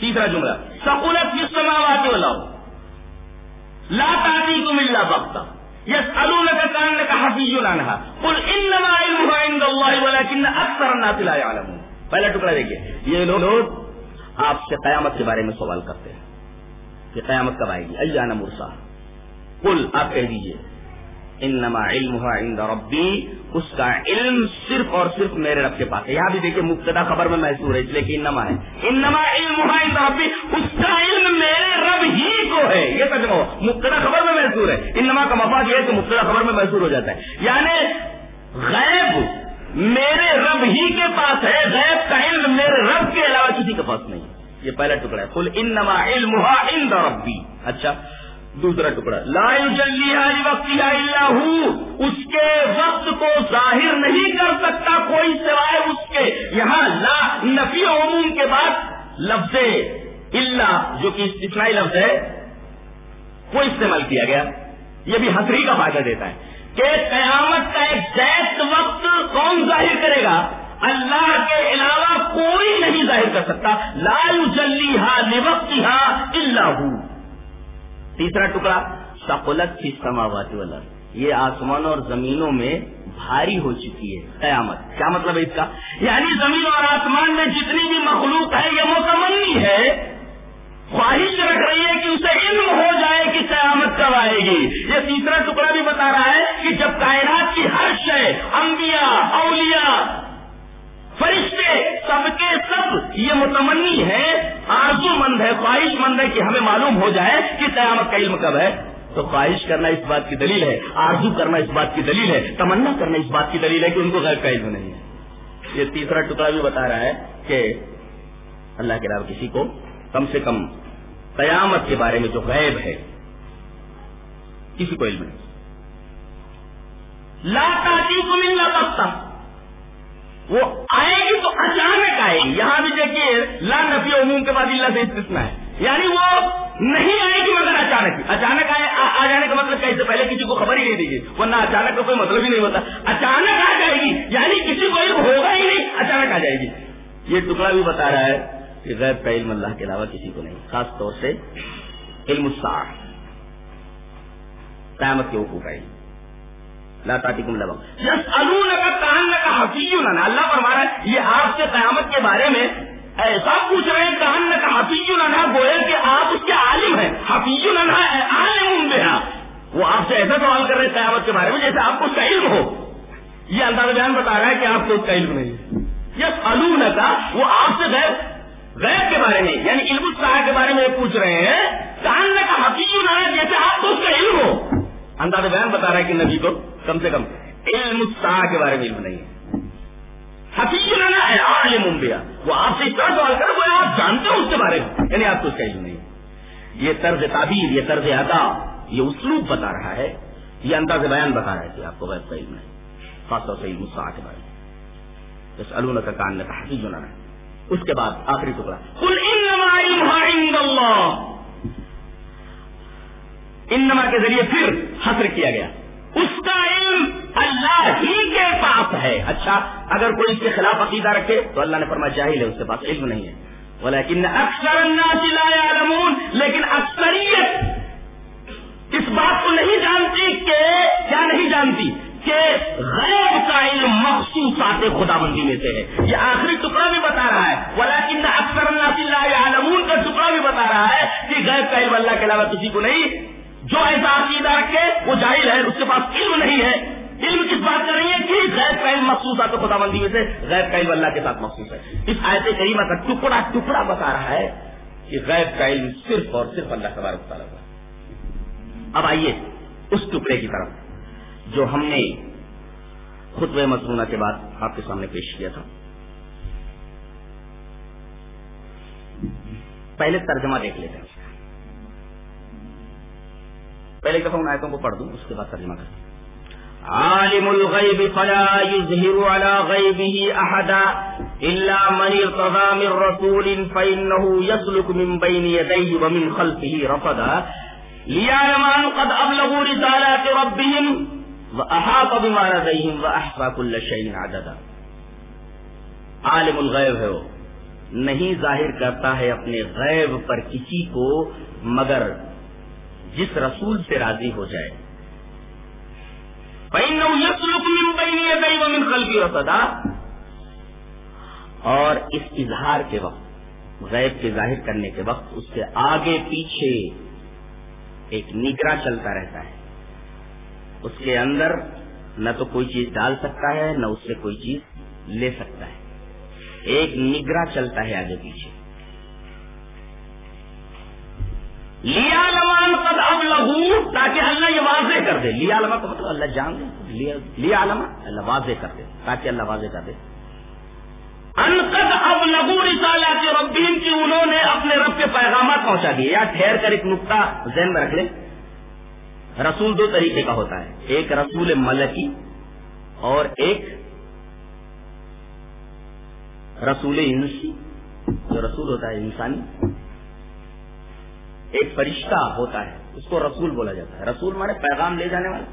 تیسرا جملہ۔ سکولت کی سماوات والا لا تعطيكم الا بغتا يسألونك كأنك حفي عنها قل انما علمها عند الله ولكن اكثر الناس لا يعلمون پہلا ٹکڑا دیکھیے. یہ لوگ آپ سے قیامت کے بارے میں سوال کرتے ہیں. کہ قیامت کب آئے گی؟ ایان مرسا قل آپ کہہ دیجیے. انما علمها عند ربی اس کا علم صرف اور صرف میرے رب کے پاس ہے۔ یہاں بھی دیکھیے مبتدا خبر میں محسور ہے، اس لیے کہ انما ہے۔ انما علمها عند ربی اس کا علم میرے رب ہی کو ہے۔ یہ سچ مبتدا خبر میں محسور ہے۔ انما کا مفاد یہ ہے کہ مبتدا خبر میں محسور ہو جاتا ہے۔ یعنی غیب میرے رب ہی کے پاس ہے، غیب کا علم میرے رب کے علاوہ کسی کے پاس نہیں۔ یہ پہلا ٹکڑا ہے۔ کل انما علمها عند ربی اچھا۔ دوسرا ٹکڑا۔ لا جلی وقت اللہ اس کے وقت کو ظاہر نہیں کر سکتا کوئی سوائے اس کے۔ یہاں لا نفی عموم کے بعد لفظ اللہ جو کہ استثنائی لفظ ہے، وہ استعمال کیا گیا۔ یہ بھی حسری کا فائدہ دیتا ہے کہ قیامت کا ایک وقت کون ظاہر کرے گا؟ اللہ کے علاوہ کوئی نہیں ظاہر کر سکتا۔ لا جلی ہا وقت ہا اللہ تیسرا ٹکڑا سقلت کی سماوات والا یہ آسمانوں اور زمینوں میں بھاری ہو چکی ہے۔ قیامت۔ کیا مطلب ہے اس کا؟ یعنی زمین اور آسمان میں جتنی بھی مخلوق ہے، یہ مکمل ہے۔ خواہش رکھ رہی ہے کہ اسے علم ہو جائے کہ قیامت کب آئے گی۔ یہ تیسرا ٹکڑا بھی بتا رہا ہے کہ جب کائنات کی ہر شے، انبیاء، اولیاء فرشتے، سب کے سب، یہ متمنی ہے آرزو مند ہے خواہش مند ہے کہ ہمیں معلوم ہو جائے کہ قیامت کا علم کب ہے۔ تو خواہش کرنا اس بات کی دلیل ہے، آرزو کرنا اس بات کی دلیل ہے، تمنا کرنا اس بات کی دلیل ہے کہ ان کو غیر کا علم نہیں ہے۔ یہ تیسرا ٹکڑا بھی بتا رہا ہے کہ اللہ کے علاوہ کسی کو کم سے کم قیامت کے بارے میں جو غیب ہے، کسی کو علم نہیں۔ لاتا کو ملنا پکتا وہ آئے گی تو اچانک آئے گی۔ یہاں بھی دیکھیے، لا نفی عموم کے بعد اللہ سے استثنا ہے۔ یعنی وہ نہیں آئے گی مگر اچانک اچانک آئے آ جانے کا مطلب کیسے پہلے کسی کو خبر ہی نہیں دیجیے ورنہ اچانک کا کوئی مطلب ہی نہیں ہوتا۔ اچانک آ جائے گی۔ یعنی کسی کو علم ہوگا ہی نہیں، اچانک آ جائے گی۔ یہ ٹکڑا بھی بتا رہا ہے کہ غیر کا علم اللہ کے علاوہ کسی کو نہیں، خاص طور سے علم قیامت کے حقوق کا علم۔ تم لبا یس کا کہان کا حفیظ اللہ پر مارا یہ آپ سے قیامت کے بارے میں ایسا پوچھ رہے ہیں کہان کا حفیظ النا گوئل کہ آپ اس کے عالم ہیں. حفیظ النا عالم بے وہ آپ سے ایسا سوال کر رہے ہیں قیامت کے بارے میں جیسے آپ کو اس کا علم ہو. یہ انداز بیان بتا رہا ہے کہ آپ کو اس کا علم نہیں. یس علوم کا وہ آپ سے غیر غیر کے بارے میں یعنی علم الصاح کے بارے میں پوچھ رہے ہیں. کہان کا حفیظ النا جیسے آپ کو اس کا علم ہو انداز بیان بتا رہا ہے کہ نبی کو کم سے کم علم کے بارے میں علم نہیں ہے۔ حقیقی عالم انبیاء۔ وہ آپ سے اتنا سوال کرے، وہ آپ جانتے ہو اس کے بارے میں۔ یعنی آپ کو اس کا علم نہیں یہ طرز تعبیر، یہ طرز ادا یہ اسلوب بتا رہا ہے۔ یہ انداز بیان بتا رہا ہے کہ آپ کو غیب کا علم نہیں خاص طور سے علم الصاح کے بارے میں۔ جس علوم کا کان کا حقیق ہونا ہے اس کے بعد آخری ٹکڑا۔ کل انما کے ذریعے پھر حسر کیا گیا۔ اس کا علم اللہ ہی کے پاس ہے۔ اچھا اگر کوئی اس کے خلاف عقیدہ رکھے تو اللہ نے فرما چاہیے اس کے پاس علم نہیں ہے۔ لیکن اکثر لیکن اکثریت اس بات کو نہیں جانتی کہ کیا نہیں جانتی کہ غیب کا علم مخصوصات خدا بندی میں سے ہے۔ یہ آخری ٹکڑا بھی بتا رہا ہے۔ ولیکن اکثر اللہ عالمون کا ٹکڑا بھی بتا رہا ہے کہ غیب کا علم اللہ کے علاوہ کسی کو نہیں۔ جو ایسا عقیدہ رکھے وہ جاہل ہے اس کے پاس علم نہیں ہے۔ علم کس بات کر رہی ہے کہ غیر کا علم مخصوص آتا خدا بندی میں سے غیر کا علم اللہ کے ساتھ مخصوص ہے۔ اس آیت کریمہ کا ٹکڑا ٹکڑا بتا رہا ہے کہ غیر کا علم صرف اور صرف اللہ تبارک تعالیٰ کا اب آئیے اس ٹکڑے کی طرف، جو ہم نے خطب مصنوعہ کے بعد آپ کے سامنے پیش کیا تھا۔ پہلے ترجمہ دیکھ لیتے ہیں۔ پہلے دفعہ ان آیتوں کو پڑھ دوں، اس کے بعد ترجمہ کریں عالم الغيب فلا يظهر على غيبه أحدا إلا من ارتضى من رسول فإنه يسلك من بين يديه ومن خلفه رفدا ليعلم أن قد أبلغوا رسالات ربهم وأحاط بما لديهم وأحصى كل شيء عددا۔ عالم الغیب ہے وہ، نہیں ظاہر کرتا ہے اپنے غیب پر کسی کو، مگر جس رسول سے راضی ہو جائے۔ رسدا اور اس اظہار کے وقت، غیب کے ظاہر کرنے کے وقت اس کے آگے پیچھے ایک نگرا چلتا رہتا ہے۔ اس کے اندر نہ تو کوئی چیز ڈال سکتا ہے، نہ اس سے کوئی چیز لے سکتا ہے۔ ایک نگرا چلتا ہے آگے پیچھے۔ لیا لمان قد اب لہو تاکہ اللہ یہ واضح کر دے۔ لیا لما کا مطلب اللہ جان دے۔ لیا لما اللہ واضح کر دے۔ تاکہ اللہ واضح کر دے۔ انقد اب لگو رسالات ربین کی انہوں نے اپنے رب کے پیغامات پہنچا دیے۔ یا ٹھہر کر ایک نقطہ ذہن میں رکھ لیں۔ رسول دو طریقے کا ہوتا ہے۔ ایک رسول ملکی اور ایک رسول انسی۔ جو رسول ہوتا ہے انسانی۔ ایک فرشتہ ہوتا ہے، اس کو رسول بولا جاتا ہے۔ رسول مانے پیغام لے جانے والا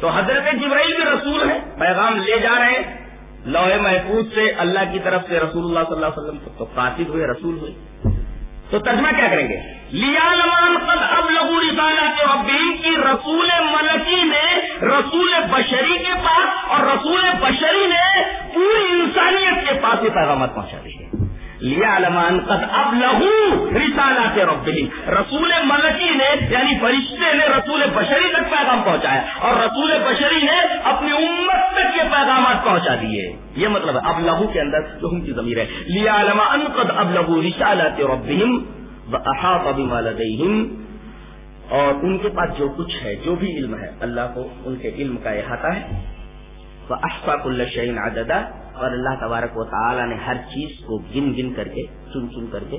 تو حضرت جبرائیل بھی رسول ہے پیغام لے جا رہے ہیں۔ لوہے محفوظ سے اللہ کی طرف سے رسول اللہ صلی اللہ علیہ وسلم تو قاصد ہوئے، رسول ہوئے۔ تو ترجمہ کیا کریں گے؟ لیا لمان قد اب لگو رسالہ کے ربین کی رسول ملکی نے رسول بشری کے پاس اور رسول بشری نے پوری انسانیت کے پاس یہ پیغامات پہنچا دی ہے لیا علمان قد اب لہو رسالات رسول ملکی نے یعنی فرشتے نے رسول بشری تک پیغام پہنچایا اور رسول بشری نے اپنی امت تک یہ پیغامات پہنچا دیے۔ یہ مطلب ہے اب لہو کے اندر جو کی ضمیر ہے۔ لیا علمان قد اب لہو رسالات ربہم احاط بما لديهم۔ اور ان کے پاس جو کچھ ہے، جو بھی علم ہے، اللہ کو ان کے علم کا احاطہ ہے۔ وہ اشفاق اللہ شعین عددہ اور اللہ تبارک و تعالی نے ہر چیز کو گن گن کر کے، چن چن کر کے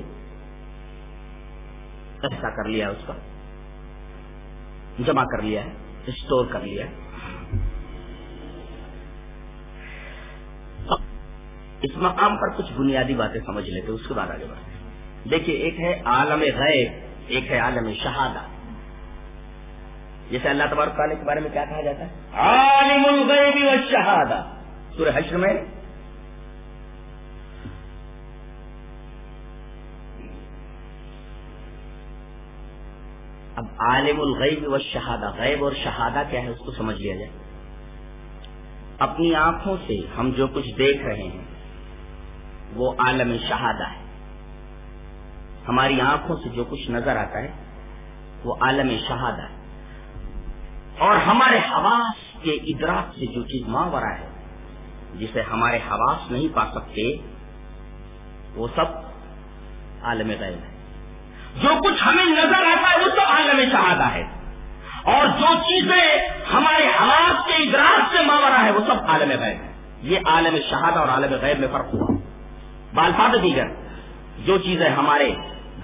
ایسا کر لیا اس کا، جمع کر لیا ہے اسٹور کر لیا ہے۔ اس مقام پر کچھ بنیادی باتیں سمجھ لیتے اس کے بعد آگے بڑھتے دیکھیے، ایک ہے عالم غیب، ایک ہے عالم شہادہ۔ جیسے اللہ تبارک تعالیٰ کے بارے میں کیا کہا جاتا ہے؟ عالم الغیب والشہادہ سورہ حشر میں عالم الغیب و شہادہ، غیب اور شہادہ کیا ہے اس کو سمجھ لیا جائے۔ اپنی آنکھوں سے ہم جو کچھ دیکھ رہے ہیں، وہ عالم شہادہ ہے۔ ہماری آنکھوں سے جو کچھ نظر آتا ہے، وہ عالم شہادہ ہے۔ اور ہمارے حواس کے ادراک سے جو چیز ماورا ہے، جسے ہمارے حواس نہیں پا سکتے، وہ سب عالم غیب ہے۔ جو کچھ ہمیں نظر آتا ہے وہ سب عالم شہادہ ہے۔ اور جو چیزیں ہمارے حالات کے ادراک سے ماورا ہے وہ سب عالم غیب ہے یہ عالم شہادہ اور عالم غیب میں فرق ہوا۔ بالفاد دیگر، جو چیزیں ہمارے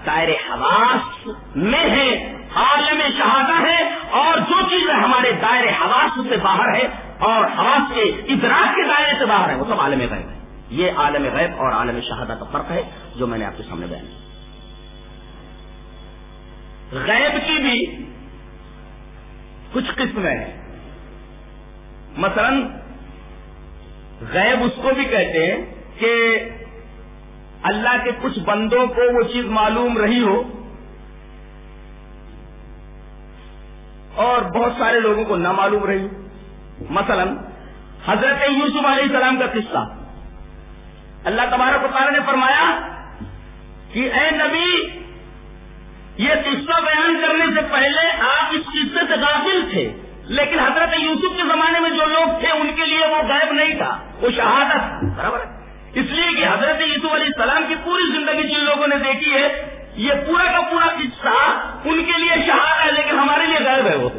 دائر حواس میں ہیں، عالم شہادہ ہے اور جو چیزیں ہمارے دائر حواس سے باہر ہے اور حواس کے ادراک کے دائرے سے باہر ہے وہ سب عالم غیب ہے یہ عالم غیب اور عالم شہادہ کا فرق ہے، جو میں نے آپ کے سامنے بیان کیا۔ غیب کی بھی کچھ قسمیں ہیں مثلا غیب اس کو بھی کہتے ہیں کہ اللہ کے کچھ بندوں کو وہ چیز معلوم رہی ہو اور بہت سارے لوگوں کو نہ معلوم رہی۔ ہو مثلا حضرت یوسف علیہ السلام کا قصہ۔ اللہ تبارک و تعالیٰ نے فرمایا کہ اے نبی یہ قصہ بیان کرنے سے پہلے آپ اس قصے سے غافل تھے، لیکن حضرت یوسف کے زمانے میں جو لوگ تھے، ان کے لیے وہ غائب نہیں تھا، وہ شہادت، برابر۔ اس لیے کہ حضرت یوسف علیہ السلام کی پوری زندگی جن لوگوں نے دیکھی ہے، یہ پورا کا پورا قصہ ان کے لیے شہاد ہے، لیکن ہمارے لیے غائب ہے وہ۔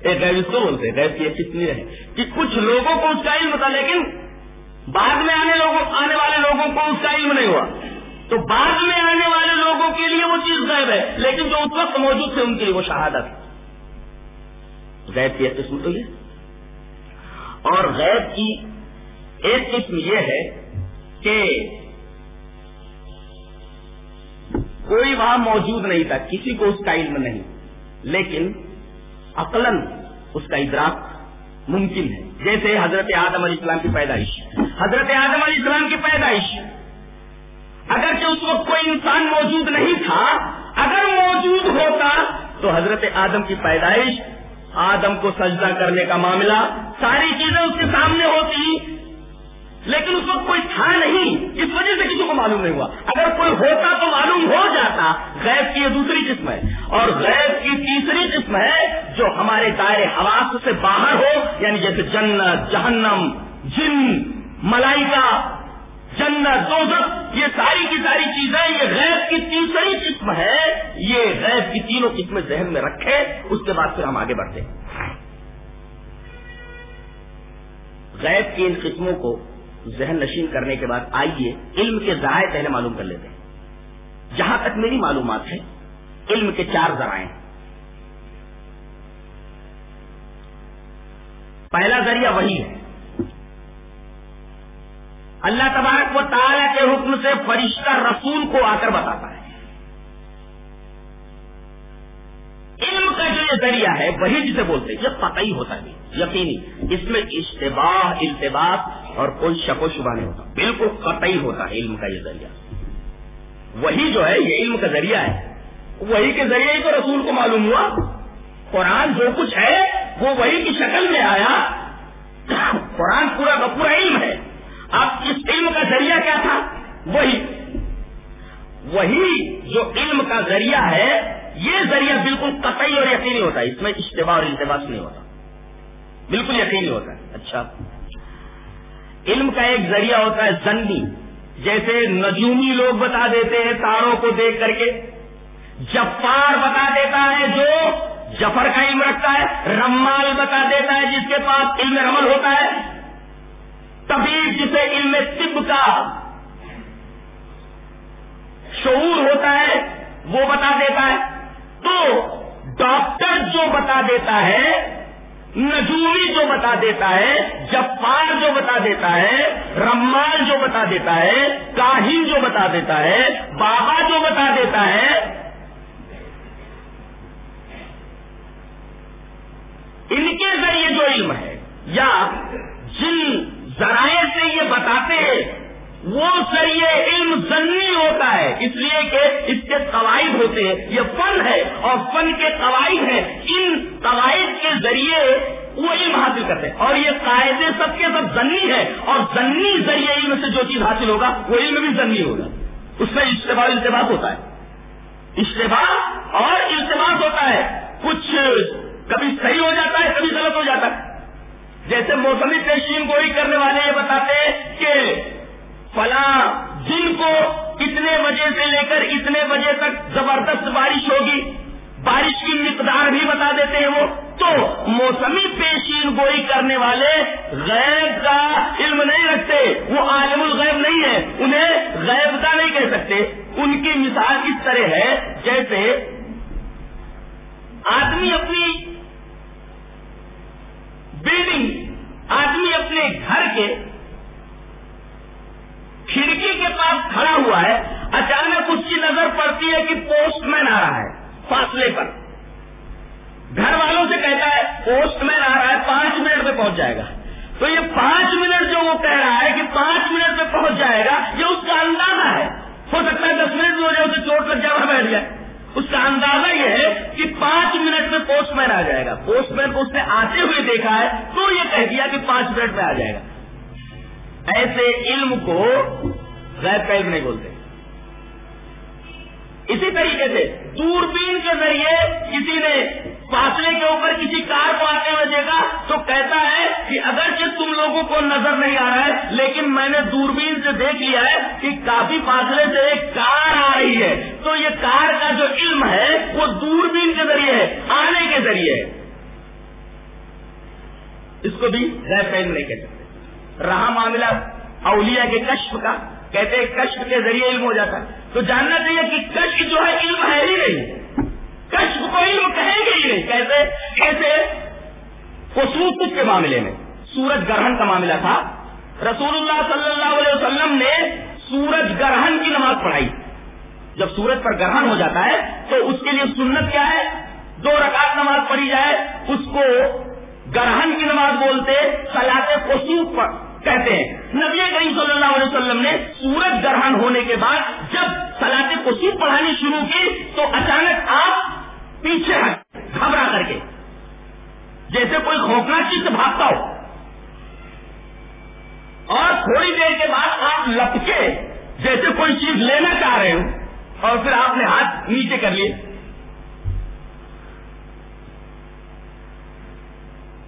ایک غیب اس کو بولتے ہیں غیب کی ایک کتنی ہے کہ کچھ لوگوں کو اس کا علم تھا، لیکن بعد میں آنے لوگوں، آنے والے لوگوں کو اس کا علم نہیں ہوا۔ تو بعد میں آنے والے لوگوں کے لیے وہ چیز غائب ہے، لیکن جو اس وقت موجود تھے ان کے لیے وہ شہادت غیب کی ایک قسم تو یہ۔ اور غیب کی ایک قسم یہ ہے کہ کوئی وہاں موجود نہیں تھا، کسی کو اس کا علم نہیں۔ لیکن عقلن اس کا ادراک ممکن ہے۔ جیسے حضرت آدم علیہ السلام کی پیدائش۔ حضرت آدم علیہ السلام کی پیدائش۔ اگرچہ اس وقت کوئی انسان موجود نہیں تھا، اگر موجود ہوتا تو حضرت آدم کی پیدائش، آدم کو سجدہ کرنے کا معاملہ، ساری چیزیں اس کے سامنے ہوتی، لیکن اس وقت کوئی تھا نہیں، اس وجہ سے کسی کو معلوم نہیں ہوا۔ اگر کوئی ہوتا تو معلوم ہو جاتا، غیب کی یہ دوسری قسم ہے۔ اور غیب کی تیسری قسم ہے جو ہمارے دائرے حواس سے باہر ہو یعنی جیسے جنت، جہنم، جن، ملائکہ جنت دوزت یہ ساری کی ساری چیزیں، یہ غیب کی تیسری قسم ہے، یہ غیب کی تینوں قسمیں ذہن میں رکھے، اس کے بعد پھر ہم آگے بڑھتے ہیں۔ غیب کی ان قسموں کو ذہن نشین کرنے کے بعد آئیے، علم کے ذرائع پہلے معلوم کر لیتے ہیں۔ جہاں تک میری معلومات ہے، علم کے چار ذرائع پہلا ذریعہ وہی ہے۔ اللہ تبارک و تعالیٰ کے حکم سے فرشتہ رسول کو آ کر بتاتا ہے۔ علم کا جو یہ ذریعہ ہے، وہی جسے بولتے ہیں، یہ پتہ ہی ہوتا ہے یقینی۔ اس میں اشتباہ، التباس اور کوئی شک و شبہ نہیں ہوتا۔ بالکل قطعی ہوتا ہے علم کا یہ ذریعہ۔ وہی جو ہے، یہ علم کا ذریعہ ہے۔ وہی کے ذریعے تو رسول کو معلوم ہوا۔ قرآن جو کچھ ہے، وہ وہی کی شکل میں آیا۔ قرآن پورا کا پورا علم ہے اب اس علم کا ذریعہ کیا تھا وہی وہی جو علم کا ذریعہ ہے، یہ ذریعہ بالکل قطعی اور یقینی ہوتا ہے۔ اس میں اشتباہ اور التباس نہیں ہوتا۔ بالکل یقینی ہوتا ہے۔ اچھا۔ علم کا ایک ذریعہ ہوتا ہے زنی جیسے نجومی لوگ بتا دیتے ہیں تاروں کو دیکھ کر کے۔ جفار بتا دیتا ہے جو جفر کا علم رکھتا ہے۔ رمال بتا دیتا ہے جس کے پاس علم رمل ہوتا ہے۔ طبیب جسے علم طب کا شعور ہوتا ہے، وہ بتا دیتا ہے۔ تو ڈاکٹر جو بتا دیتا ہے، نجومی جو بتا دیتا ہے جفار جو بتا دیتا ہے، رمال جو بتا دیتا ہے، کاہن جو بتا دیتا ہے، بابا جو بتا دیتا ہے، ان کے ذریعے جو علم ہے، یا جن ذرائع سے یہ بتاتے وہ ذریعے علم زنی ہوتا ہے۔ اس لیے کہ اس کے قواعد ہوتے ہیں۔ یہ فن ہے اور فن کے قواعد ہیں۔ ان قواعد کے ذریعے وہ علم حاصل کرتے ہیں۔ اور یہ قاعدے سب کے سب زنی ہے اور زنی ذریعے علم سے جو چیز حاصل ہوگا، وہ علم بھی زنی ہوگا۔ اس میں اشتباہ التباس ہوتا ہے۔ اشتباہ اور التباس ہوتا ہے۔ کچھ کبھی صحیح ہو جاتا ہے، کبھی غلط ہو جاتا ہے۔ جیسے موسمی پیشین گوئی کرنے والے یہ بتاتے کہ فلاں جن کو اتنے بجے سے لے کر اتنے بجے تک زبردست بارش ہوگی، بارش کی مقدار بھی بتا دیتے ہیں وہ، تو موسمی پیشین گوئی کرنے والے غیب کا علم نہیں رکھتے، وہ عالم الغیب نہیں ہے انہیں غیب کا نہیں کہہ سکتے۔ ان کی مثال اس طرح ہے، جیسے آدمی اپنی بلڈنگ آدمی اپنے گھر کے کھڑکی کے پاس کھڑا ہوا ہے، اچانک اس کی نظر پڑتی ہے کہ پوسٹ مین آ رہا ہے، فاصلے پر۔ گھر والوں سے کہتا ہے، پوسٹ مین آ رہا ہے، پانچ منٹ میں پہنچ جائے گا۔ تو یہ پانچ منٹ جو وہ کہہ رہا ہے کہ پانچ منٹ میں پہنچ جائے گا، یہ اس کا اندازہ ہے۔ ہو سکتا ہے دس منٹ میں ہو جائے، اسے چوٹ لگ جائے بیٹھ جائے۔ اس کا اندازہ یہ ہے کہ پانچ منٹ میں پوسٹ مین آ جائے گا۔ پوسٹ مین کو اس نے آتے ہوئے دیکھا ہے، تو یہ کہہ دیا کہ پانچ منٹ میں آ جائے گا۔ ایسے علم کو غیر علم نہیں بولتے۔ اسی طریقے سے دوربین کے ذریعے کسی نے فاصلے کے اوپر کسی کار کو آتے ہوئے دیکھا تو کہتا ہے کہ اگرچہ تم لوگوں کو نظر نہیں آ رہا ہے، لیکن میں نے دوربین سے دیکھ لیا ہے کہ کافی فاصلے سے ایک کار آ رہی ہے۔ تو یہ کار کا جو علم ہے، وہ دوربین کے ذریعے ہے، آنے کے ذریعے ہے۔ اس کو بھی غیر علم نہیں کہہ سکتے رہا معاملہ اولیاء کے کشف کا، کہتے ہیں کشف کے ذریعے علم ہو جاتا ہے۔ تو جاننا چاہیے کہ کشف جو ہے، علم ہے ہی نہیں۔ کشف کو علم کہیں گے ہی نہیں۔ کیسے کیسے خصوص کے معاملے میں۔ سورج گرہن کا معاملہ تھا۔ رسول اللہ صلی اللہ علیہ وسلم نے سورج گرہن کی نماز پڑھائی۔ جب سورج پر گرہن ہو جاتا ہے، تو اس کے لیے سنت کیا ہے؟ دو رکعت نماز پڑھی جائے، اس کو گرہن کی نماز بولتے سلاط خصوص پر۔ کہتے ہیں۔ نبی کریم صلی اللہ علیہ وسلم نے سورج گرہن ہونے کے بعد جب سلاط کسیب پڑھانی شروع کی تو اچانک آپ پیچھے ہٹ گھبرا کر کے۔ جیسے کوئی خوفنا چیز بھاگتا ہو۔ اور تھوڑی دیر کے بعد آپ لپکے جیسے کوئی چیز لینا چاہ رہے ہو اور پھر آپ نے ہاتھ نیچے کر لیے۔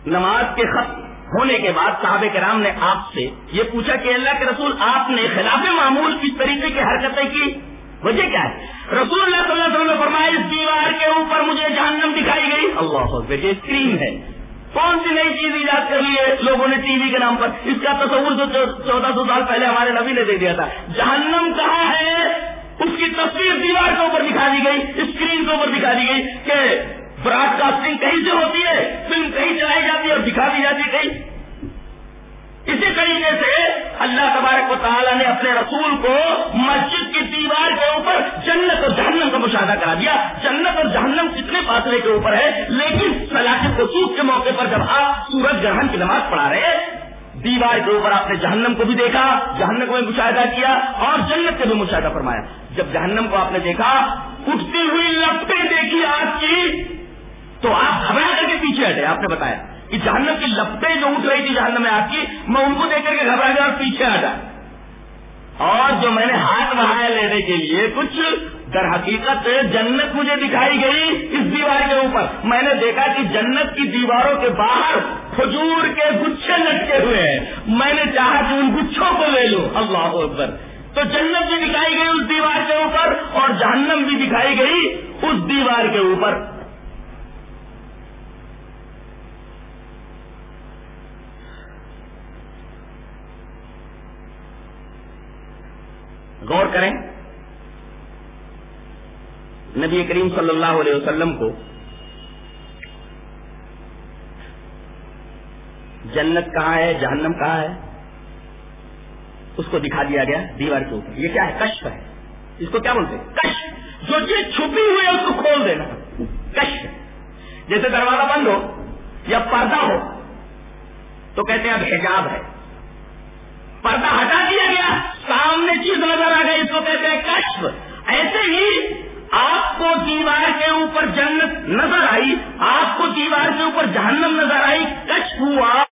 نماز کے خط ہونے کے بعد صاحب کرام نے آپ سے یہ پوچھا کہ اللہ کے رسول آپ نے خلاف معمول کس طریقے کی حرکتیں کی؟ وجہ کیا ہے؟ رسول اللہ صلی اللہ علیہ وسلم نے فرمایا، اس دیوار کے اوپر مجھے جہنم دکھائی گئی۔ اللہ یہ اسکرین ہے۔ کون سی نئی چیز ایجاد کر لی ہے؟ لوگوں نے ٹی وی کے نام پر۔ اس کا تصور تو چودہ سو سال پہلے ہمارے نبی نے دے دیا تھا۔ جہنم کہاں ہے؟ اس کی تصویر دیوار کے اوپر دکھا دی گئی۔ اسکرین کے اوپر دکھا دی گئی کہ براڈ کاسٹنگ کہیں سے ہوتی ہے؟ فلم کہیں چلائی جاتی ہے اور دکھا دی جاتی ہے کہیں؟ اسی طریقے سے اللہ تبارک و تعالیٰ نے اپنے رسول کو مسجد کی دیوار کے اوپر جنت اور جہنم کا مشاہدہ کرا دیا۔ جنت اور جہنم کتنے فاصلے کے اوپر ہے، لیکن صلاح خصوص کے موقع پر جب آپ سورج گرہن کی نماز پڑھا رہے دیوار کے اوپر آپ نے جہنم کو بھی دیکھا، جہنم کو بھی مشاہدہ کیا اور جنت کے بھی مشاہدہ فرمایا۔ جب جہنم کو آپ نے دیکھا، اٹھتی ہوئی لپٹیں دیکھی آج کی تو آپ گھبرا کر کے پیچھے ہٹے، آپ نے بتایا۔ کہ جہنم کی لپٹیں جو اٹھ رہی تھی جہنم میں آپ کی، میں ان کو دیکھ کر کے گھبرا گیا اور پیچھے ہٹا۔ اور جو میں نے ہاتھ بڑھایا لینے کے لیے، کچھ در حقیقت جنت مجھے دکھائی گئی اس دیوار کے اوپر۔ میں نے دیکھا کہ جنت کی دیواروں کے باہر کھجور کے گچھے لٹکے ہوئے ہیں۔ میں نے چاہا کہ ان گچھوں کو لے لوں۔ اللہ اکبر۔ تو جنت بھی دکھائی گئی اس دیوار کے اوپر اور جہنم بھی دکھائی گئی اس دیوار کے اوپر۔ غور کریں۔ نبی کریم صلی اللہ علیہ وسلم کو جنت کہاں ہے، جہنم کہاں ہے؟ اس کو دکھا دیا گیا دیوار کے اوپر۔ یہ کیا ہے؟ کشف ہے۔ اس کو کیا بولتے ہیں؟ کشف۔ جو چیز چھپی ہوئی ہے اس کو کھول دینا۔ کشف۔ جیسے دروازہ بند ہو یا پردہ ہو، تو کہتے ہیں اب حجاب ہے۔ پردہ ہٹا دیا گیا۔ سامنے چیز نظر آ گئی، اس کو کہتے ہیں کشف۔ ایسے ہی آپ کو دیوار کے اوپر جنت نظر آئی، آپ کو دیوار کے اوپر جہنم نظر آئی کچھ ہوا۔